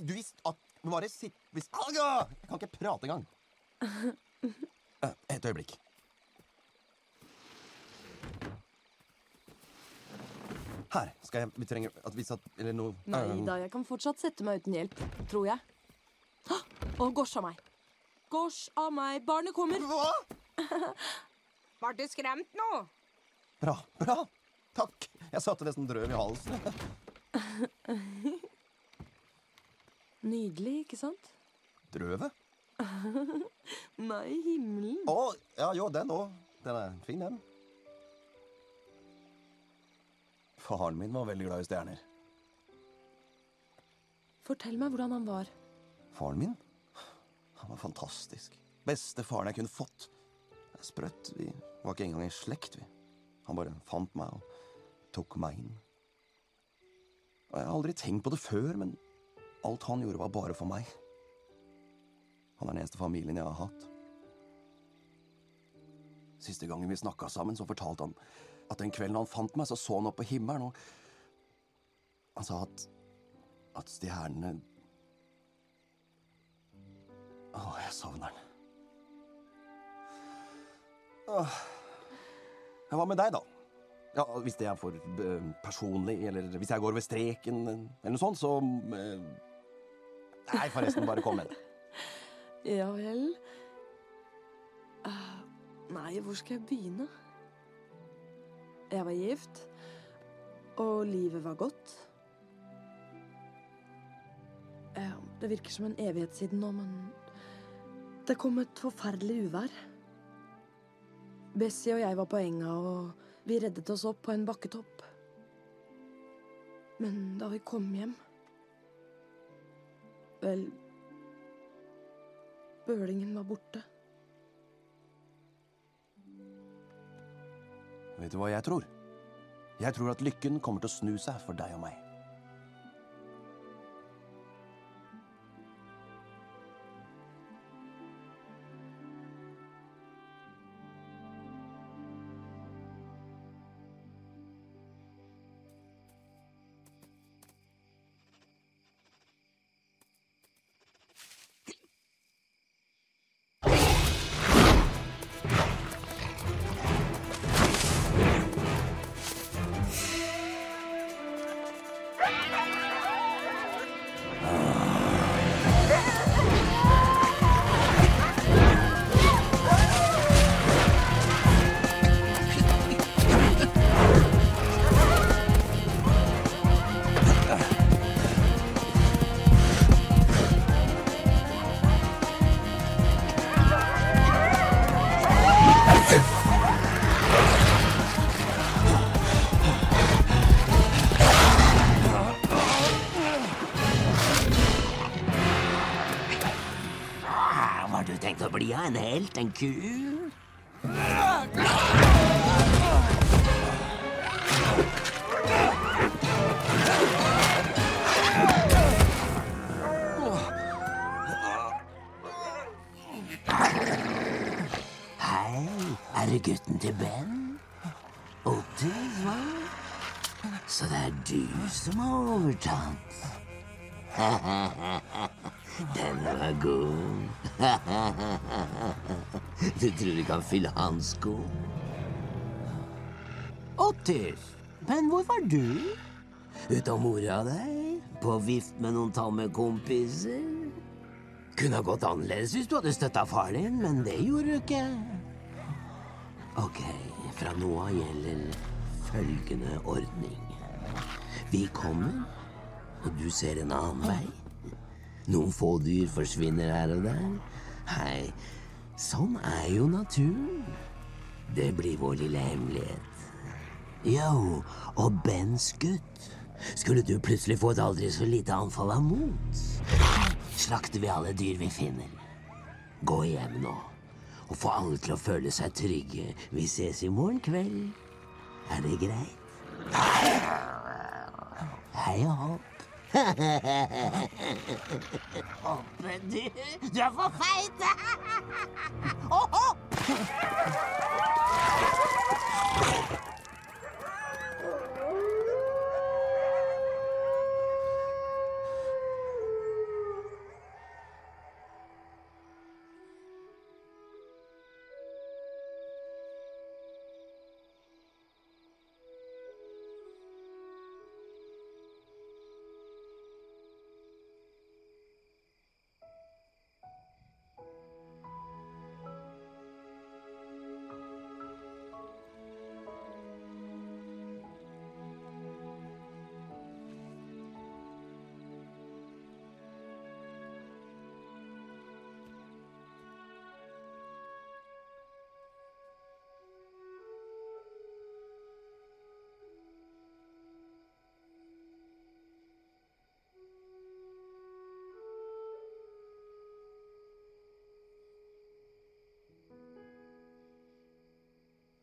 du visste at Bare sitt hvis, Alga! Jeg kan ikke prate engang. uh, Et øyeblikk. Her skal jeg Vi trenger at vi satt Eller noe Nei øh, da, jeg kan fortsatt sette meg uten hjelp. Tror jeg. Å, gosh av meg. Gosh av meg. Barnet kommer. Hva? Var du skremt nå? Bra. Bra. Takk. Jeg satte nesten drøv i halsen. Nydelig, ikke sant? Drøvet? Nei, himmelen. Å, ja, jo, den òg. Den er fin, den. Faren min var veldig glad i stjerner. Fortell meg hvordan han var. Faren min? Han var fantastisk. Beste faren jeg kunne fått. Det er Sprøtt. Vi var ikke engang i slekt, vi. Han bare fant meg og tok meg inn. Og jeg har aldri tenkt på det før, men alt han gjorde, var bare for meg. Han er den eneste familien jeg har hatt. Siste gangen vi snakka sammen, så fortalte han at den kvelden han fant meg, så så han opp på himmelen, og han sa at at stjernene Å, jeg savner den. Hva med deg, da? Ja, Hvis det er for eh, personlig, eller hvis jeg går over streken, eller noe sånt, så eh, Nei, forresten, bare kom med det. Ja vel. Ah, Nei, hvor skal jeg begynne? Jeg var gift, og livet var godt. Det virker som en evighet siden nå, men det kom et forferdelig uvær. Bessie og jeg var på enga, og vi reddet oss opp på en bakketopp. Men da vi kom hjem Vel Bølingen var borte. Vet du hva jeg tror? Jeg tror at lykken kommer til å snu seg for deg og meg. En ku? Hei, er det gutten til Ben? Otis, hva? Så det er du som har overtatt? Den var god. Du tror du kan fylle hans sko? Otis, men hvor var du? Ute og mora deg? På vift med noen tamme kompiser? Kunne ha gått annerledes hvis du hadde støtta far din, men det gjorde du ikke. Ok, fra nå av gjelder følgende ordning. Vi kommer, og du ser en annen vei. Noen få dyr forsvinner her og der. Hei, sånn er jo naturen. Det blir vår lille hemmelighet. Jo, og Bens gutt. Skulle du plutselig få et aldri så lite anfall av mot, slakter vi alle dyr vi finner. Gå hjem nå, og få alle til å føle seg trygge. Vi ses i morgen kveld. Er det greit? Hei og hopp. Hoppe, du. Du er for feit.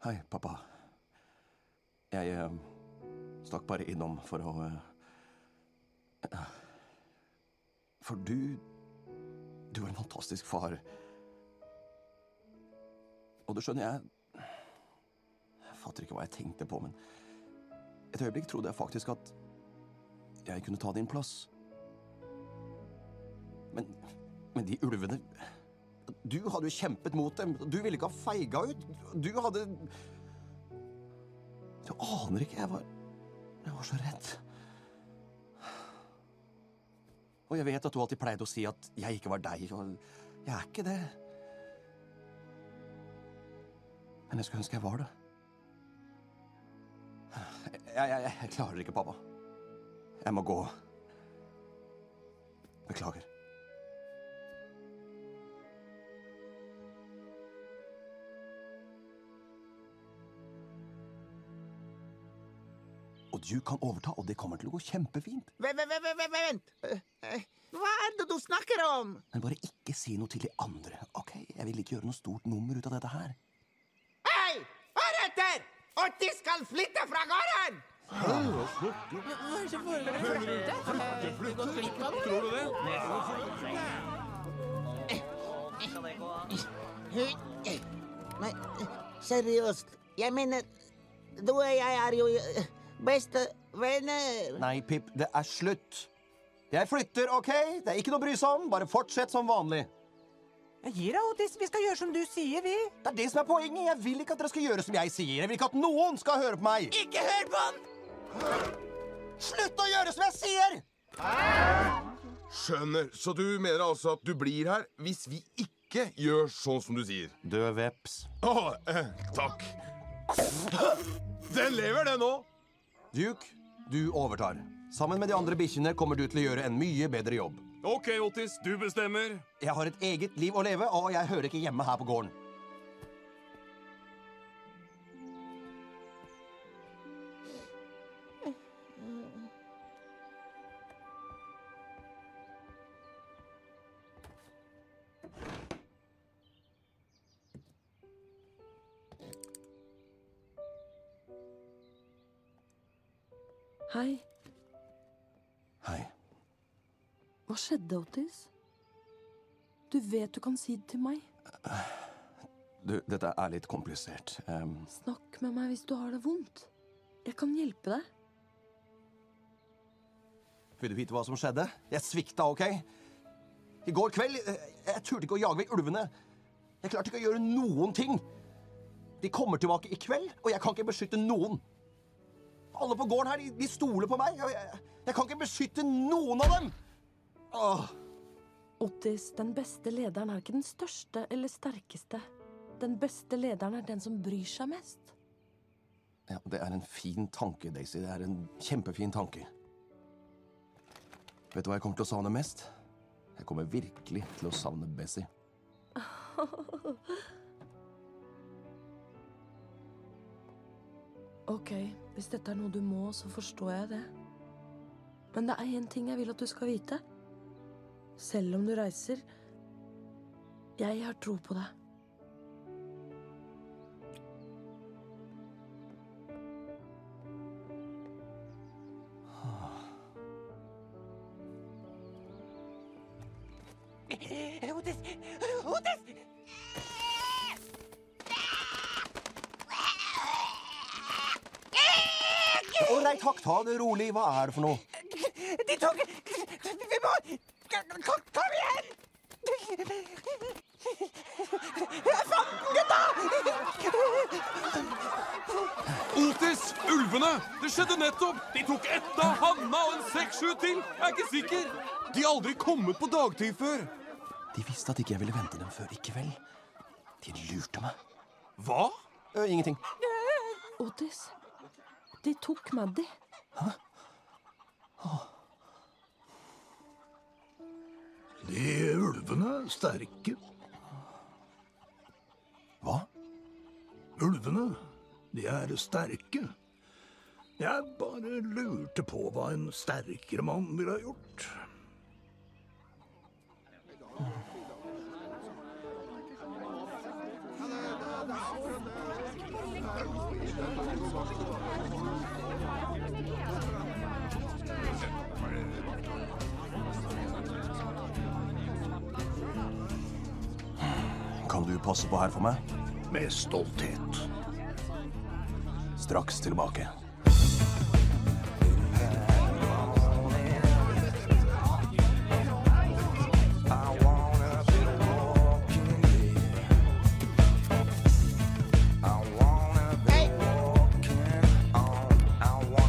Hei, pappa. Jeg eh, stakk bare innom for å eh, For du Du er en fantastisk far. Og du skjønner, jeg Jeg fatter ikke hva jeg tenkte på, men et øyeblikk trodde jeg faktisk at jeg kunne ta din plass. Men, men de ulvene Du hadde jo kjempet mot dem. Du ville ikke ha feiga ut. Du hadde Du aner ikke. Jeg var Jeg var så redd. Og jeg vet at du alltid pleide å si at 'jeg ikke var deg', og jeg er ikke det. Men jeg skulle ønske jeg var det. Jeg, jeg, jeg klarer ikke, pappa. Jeg må gå. Beklager. Og du kan overta, og det kommer til å gå kjempefint. Vent, vent, vent, vent. Eh, eh, Hva er det du snakker om? Men bare ikke si noe til de andre, OK? Jeg vil ikke gjøre noe stort nummer ut av dette her. Hei! Hør etter! Og de skal flytte fra gården! Hva er det som foregår? Tror du det? Nei, seriøst. Jeg mener, du og jeg er jo eh, beste venner. Nei, Pip, det er slutt. Jeg flytter, OK? Det er ikke noe å bry seg om. Bare fortsett som vanlig. Jeg gir deg, Otis. Vi skal gjøre som du sier, vi. Det er det som er poenget. Jeg vil ikke at dere skal gjøre som jeg sier. Jeg vil ikke at noen skal høre på meg. Ikke hør på han! Slutt å gjøre som jeg sier! Skjønner. Så du mener altså at du blir her hvis vi ikke gjør sånn som du sier? Død veps. Å, eh, takk. Den lever, den òg. Duke, du overtar. Sammen med de andre bikkjene kommer du til å gjøre en mye bedre jobb. OK, Otis. Du bestemmer. Jeg har et eget liv å leve, og jeg hører ikke hjemme her på gården. Hei. Hei. Hva skjedde, Otis? Du vet du kan si det til meg. Du, dette er litt komplisert. Um... Snakk med meg hvis du har det vondt. Jeg kan hjelpe deg. vil du vite hva som skjedde? Jeg svikta, OK? I går kveld eh, Jeg turte ikke å jage vekk ulvene. Jeg klarte ikke å gjøre noen ting. De kommer tilbake i kveld, og jeg kan ikke beskytte noen. Alle på gården her, de, de stoler på meg. og Jeg, jeg kan ikke beskytte noen av dem! Åh. Otis, den beste lederen er ikke den største eller sterkeste. Den beste lederen er den som bryr seg mest. Ja, det er en fin tanke, Daisy. Det er en kjempefin tanke. Vet du hva jeg kommer til å savne mest? Jeg kommer virkelig til å savne Bessie. Ok, hvis dette er noe du må, så forstår jeg det. Men det er én ting jeg vil at du skal vite. Selv om du reiser Jeg har tro på deg. Det rolig. Hva er det for noe? De tok Vi må Kom, igjen! Jeg fant den, gutta! Otis! Ulvene! Det skjedde nettopp! De tok Etta, Hanna og en seks-sju til. Jeg er ikke sikker. De har aldri kommet på dagtid før. De visste at ikke jeg ville vente dem før i kveld. De lurte meg. Hva? Ingenting. Otis, de tok Maddy. De ulvene er sterke. Hva? Ulvene, de er sterke. Jeg bare lurte på hva en sterkere mann ville ha gjort. Kan du passe på her for meg? Med stolthet. Straks tilbake.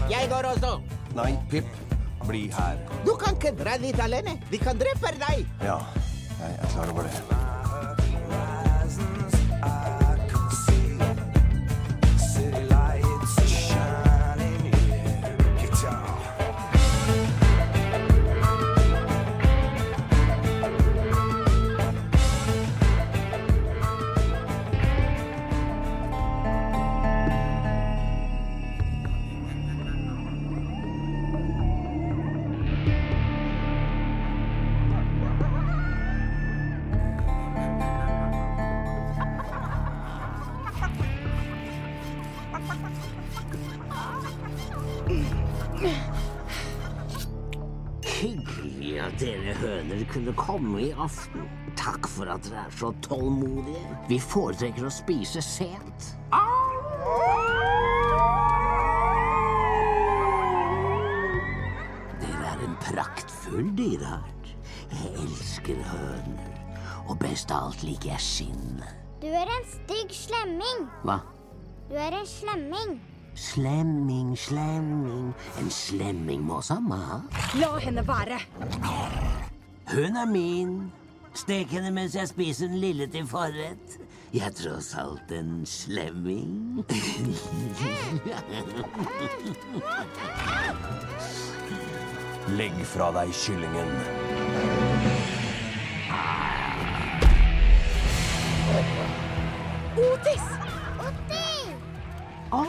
Jeg går også. Nei, Pip. Bli her. Du kan ikke dra dit alene. De kan drepe deg. Ja, jeg er klar over det. Komme aften. Takk for at dere er så tålmodige. Vi foretrekker å spise sent. Dere er en praktfull dyreart. Jeg elsker høner. Og best av alt liker jeg skinn. Du er en stygg slemming. Hva? Du er en slemming. Slemming, slemming. En slemming må også ha mat. La henne være. Hun er min. Stek henne mens jeg spiser den lille til forrett. Jeg er tross alt en slemming. Legg fra deg kyllingen. Otis! Å,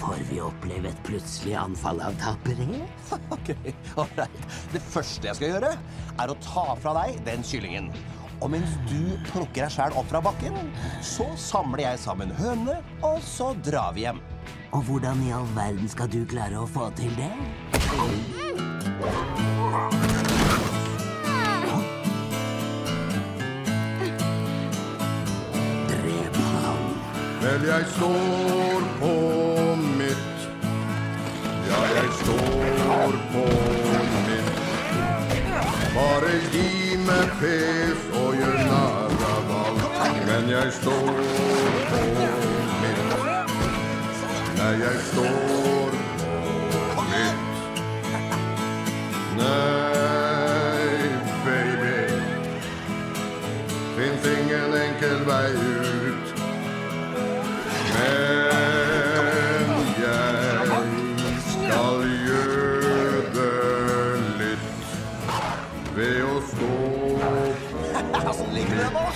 får vi oppleve et plutselig anfall av tapperhet? Ok, alright. Det første jeg skal gjøre, er å ta fra deg den kyllingen. Og mens du plukker deg sjæl opp fra bakken, så samler jeg sammen hønene, og så drar vi hjem. Og hvordan i all verden skal du klare å få til det? Drep ham. Vel, jeg står på på mitt. Bare gi meg pes og gjør narr av alt. Men jeg står på mitt. Nei, jeg står på mitt. Nei, baby. Fins ingen enkel vei ut. Men Åssen ligger det nå?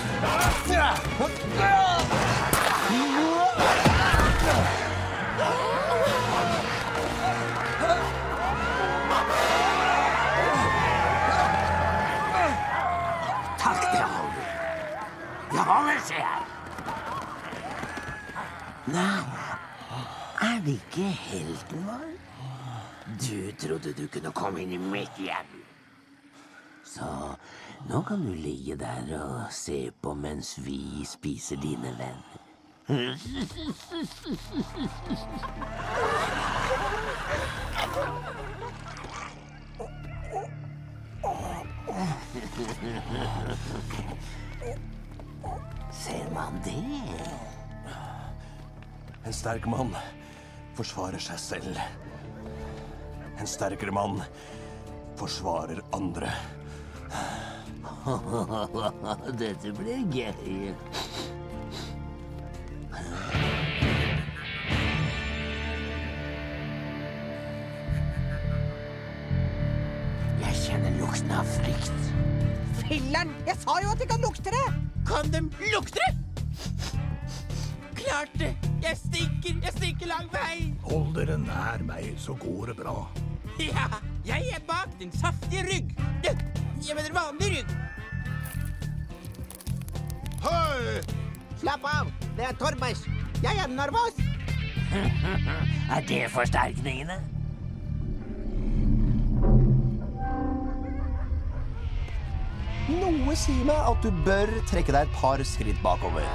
Nei, er det ikke helten vår? Du trodde du kunne komme inn i mitt hjem. Så nå kan du ligge der og se på mens vi spiser dine venner. Ser man det? En sterk mann forsvarer seg selv. En sterkere mann forsvarer andre. Dette blir gøy. Jeg kjenner lukten av frykt. Filler'n! Jeg sa jo at de kan lukte det! Kan de lukte det? Klart det! Jeg stikker! Jeg stikker lang vei! Hold dere nær meg, så går det bra. Ja, jeg er bak din saftige rygg. Jeg mener vanlig rygg. Hei! Slapp av. Det er Torbæsj. Jeg er nervøs. Er det forsterkningene? Noe sier meg at du bør trekke deg et par skritt bakover.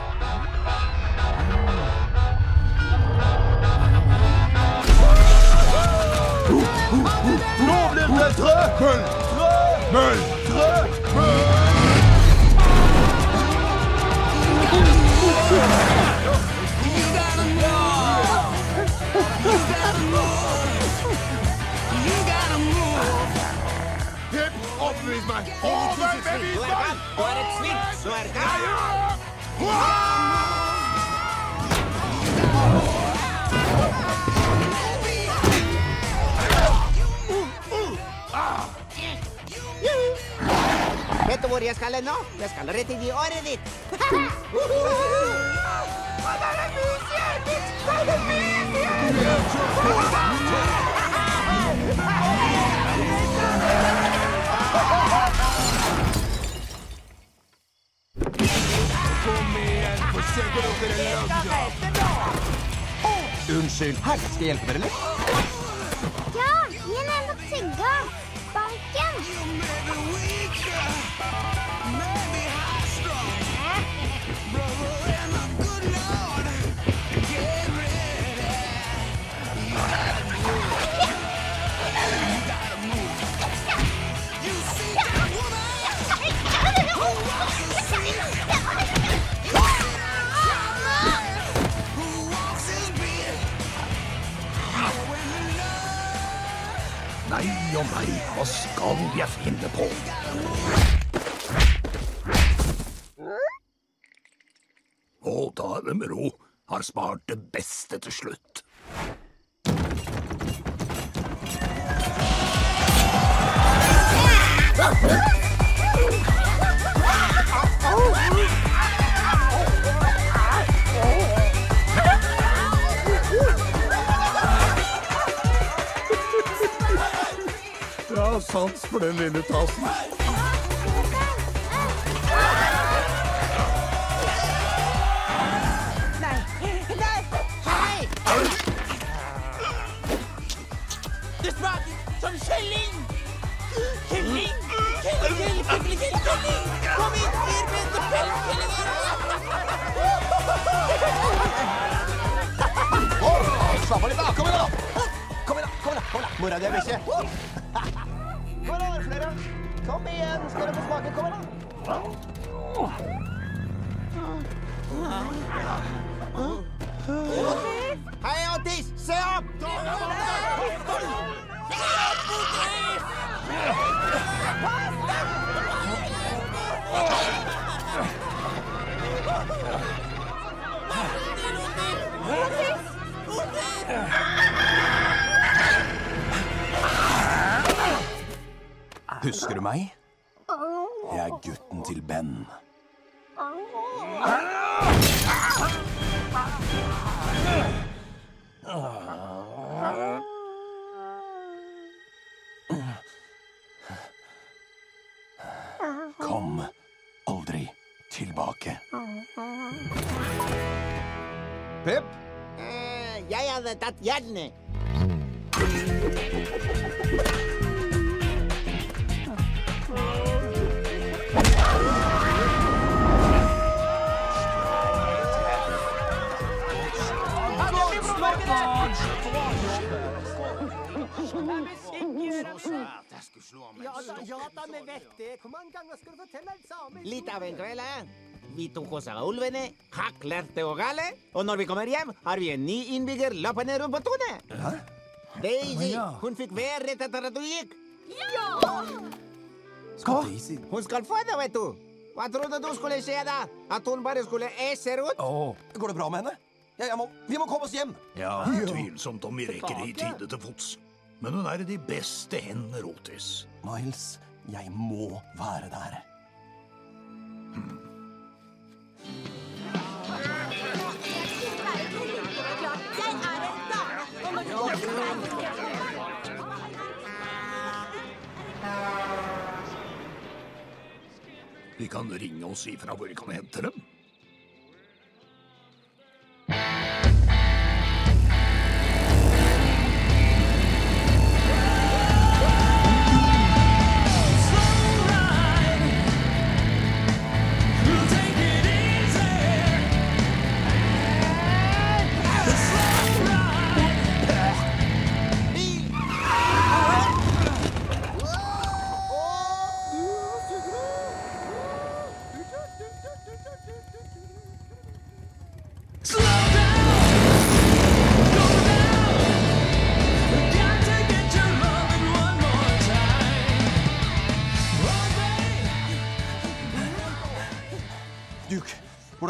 Nå blir det trøbbel! Trøbbel! Trøbbel! Hipp, overbevis meg! Overbevis meg! Du er et Vet du hvor jeg skal nå? Jeg skal rett inn i året ditt. Hva er det mus i øret ditt? Hva er Kom igjen, forsøker dere å løpe? Unnskyld. Her, skal jeg hjelpe dere litt? Ja, gi henne en You made me weaker. Made Nei og meg, hva skal jeg finne på? Å, ta det med ro. Har spart det beste til slutt. Jeg har sans for den lille tassen. Nei, nei, hei! Det smaker som kylling! Kylling! Kylling, kylling, kylling! Kom hit, fire bente Slapp av litt, da. Kom igjen, da. Kom igjen, da. Mora di er bikkje. Kom igjen, skal dere få smake. Kom igjen, Hei, Otis! Se opp! Husker du meg? Jeg er gutten til Ben. Kom aldri tilbake. Pip? Eh, jeg hadde tatt gjerne. Litt av en kveld, eh? Vi tok oss av ulvene, haklerte og gale, og når vi kommer hjem, har vi en ny innbygger løpende rundt på tunet. Daisy, hun fikk vær rett etter at du gikk. Skal Daisy Hun skal få det, vet du. Hva trodde du skulle skje da? At hun bare skulle ese ut? Går det bra med henne? Ja, jeg må, vi må komme oss hjem. Ja, tvilsomt om vi rekker det i tide til fots. Men hun er i de beste hender, Otis. Miles, jeg må være der. Vi kan ringe og si fra hvor vi kan hente dem.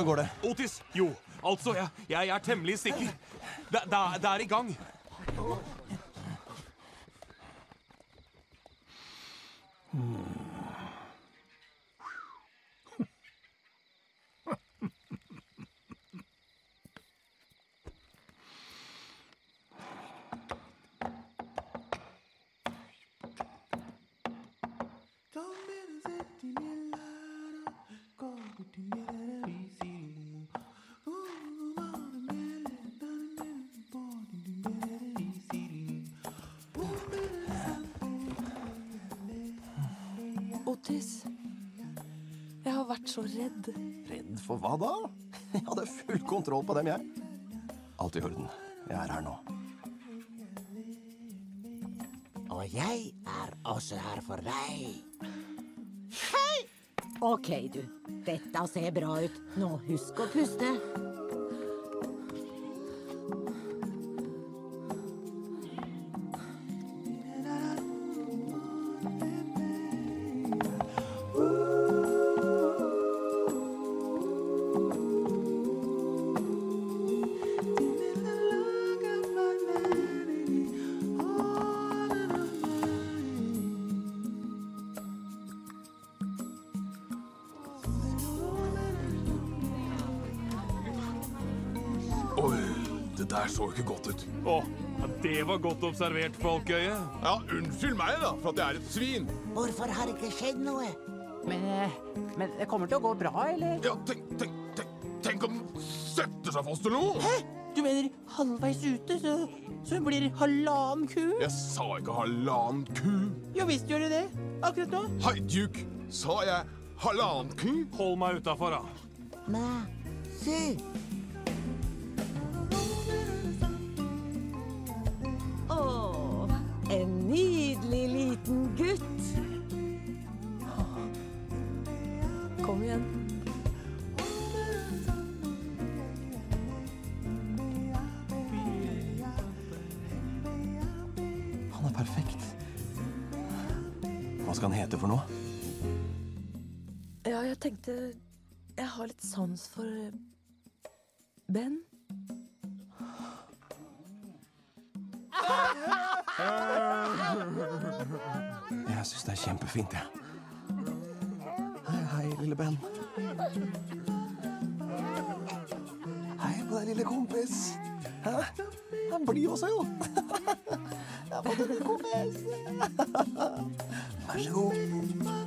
Hvordan går det? Otis! Jo, altså, jeg, jeg er temmelig sikker. Det, det er i gang. Hmm. Så redd. Redd for hva da? Jeg hadde full kontroll på dem, jeg. Alt i orden. Jeg er her nå. Og jeg er også her for deg. Hei! OK, du. Dette ser bra ut. Nå, husk å puste. Der så ikke godt ut. Å, ja, det var godt observert, Falkøye. Ja, unnskyld meg da, for at jeg er et svin. Hvorfor har ikke skjedd noe? Men, eh, men det kommer til å gå bra, eller? Ja, tenk, tenk, tenk, tenk om den setter seg fast eller noe. Hæ? Du mener halvveis ute, så, så blir det halvannen ku? Jeg sa ikke halvannen ku. Jo visst gjør du det. Akkurat nå. Hei, Duke. Sa jeg halvannen ku? Hold meg utafor, da. Nei, se. Har litt sans for eh, Ben. Jeg syns det er kjempefint, jeg. Hei, hei, lille Ben. Hei på deg, lille kompis. Hæ? Han blir også, jo. Jeg har fått en kompis. Vær så god.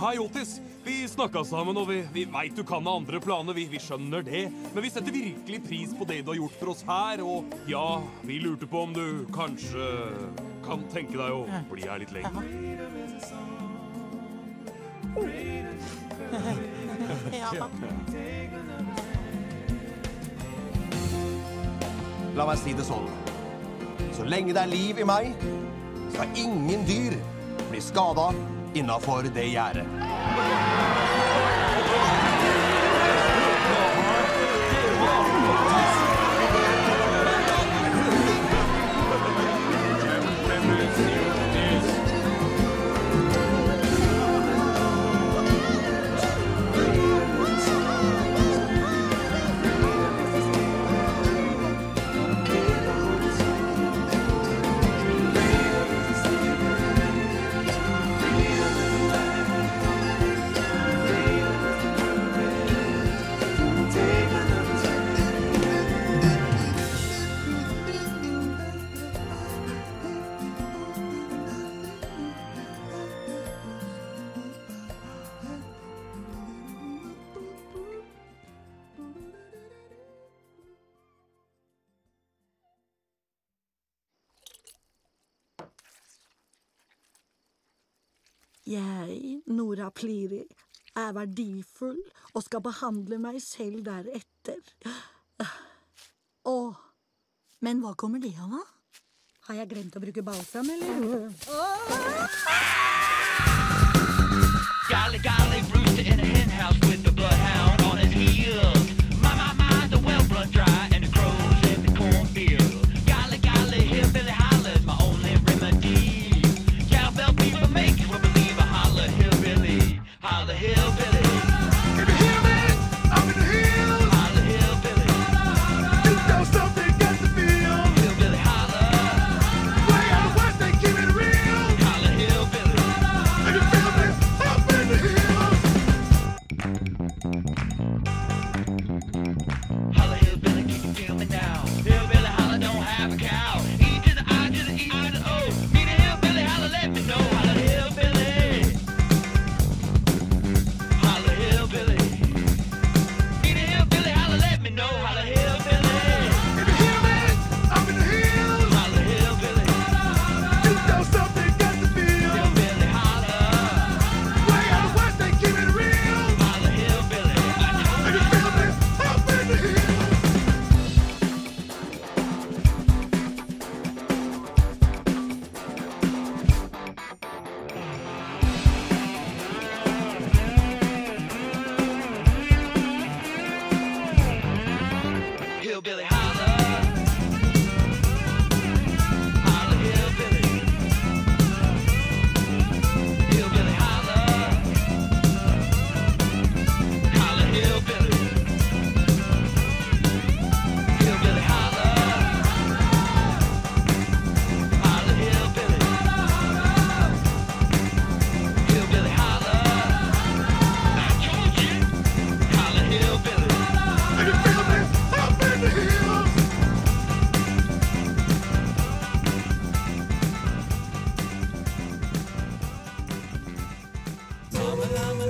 Hei, Otis. Vi snakka sammen, og vi, vi veit du kan ha andre planer. Vi, vi skjønner det. Men vi setter virkelig pris på det du har gjort for oss her. Og ja, vi lurte på om du kanskje kan tenke deg å bli her litt lenger. Ja. La meg si det sånn. Så lenge det er liv i meg, skal ingen dyr bli skada innafor det gjerdet. Pliri, er verdifull og skal behandle meg selv deretter. Å, men hva kommer det av, da? Har jeg glemt å bruke balsam, eller? Golly, Rama Rama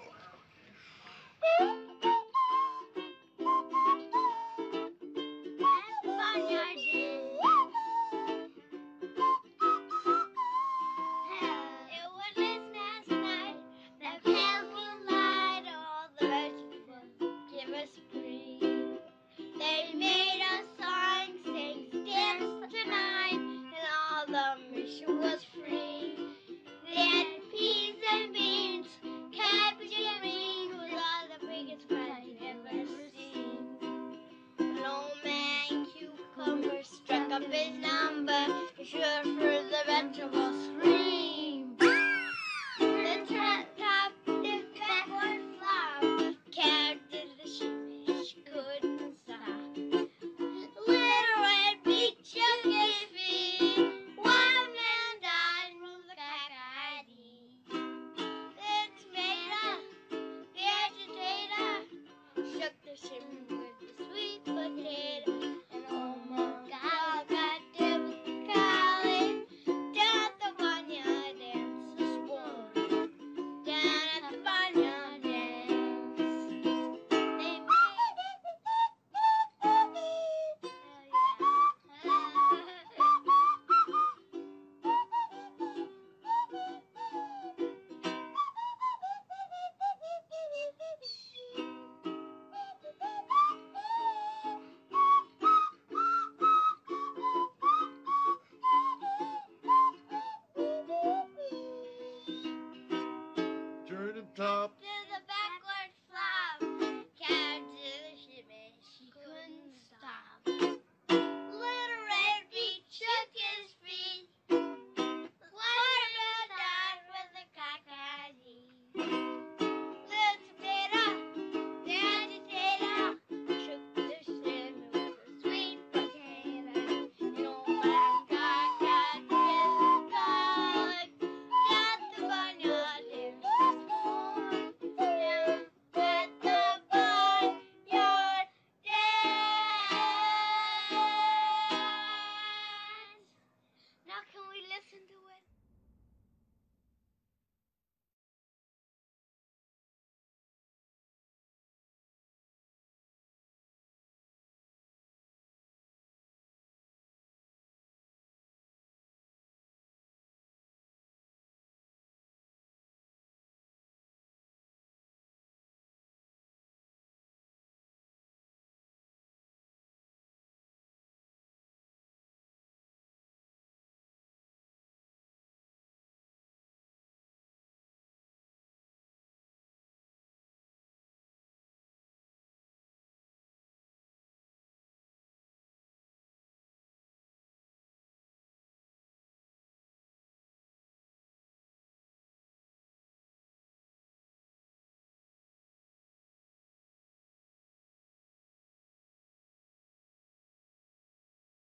up his number, sure for the vegetable screen.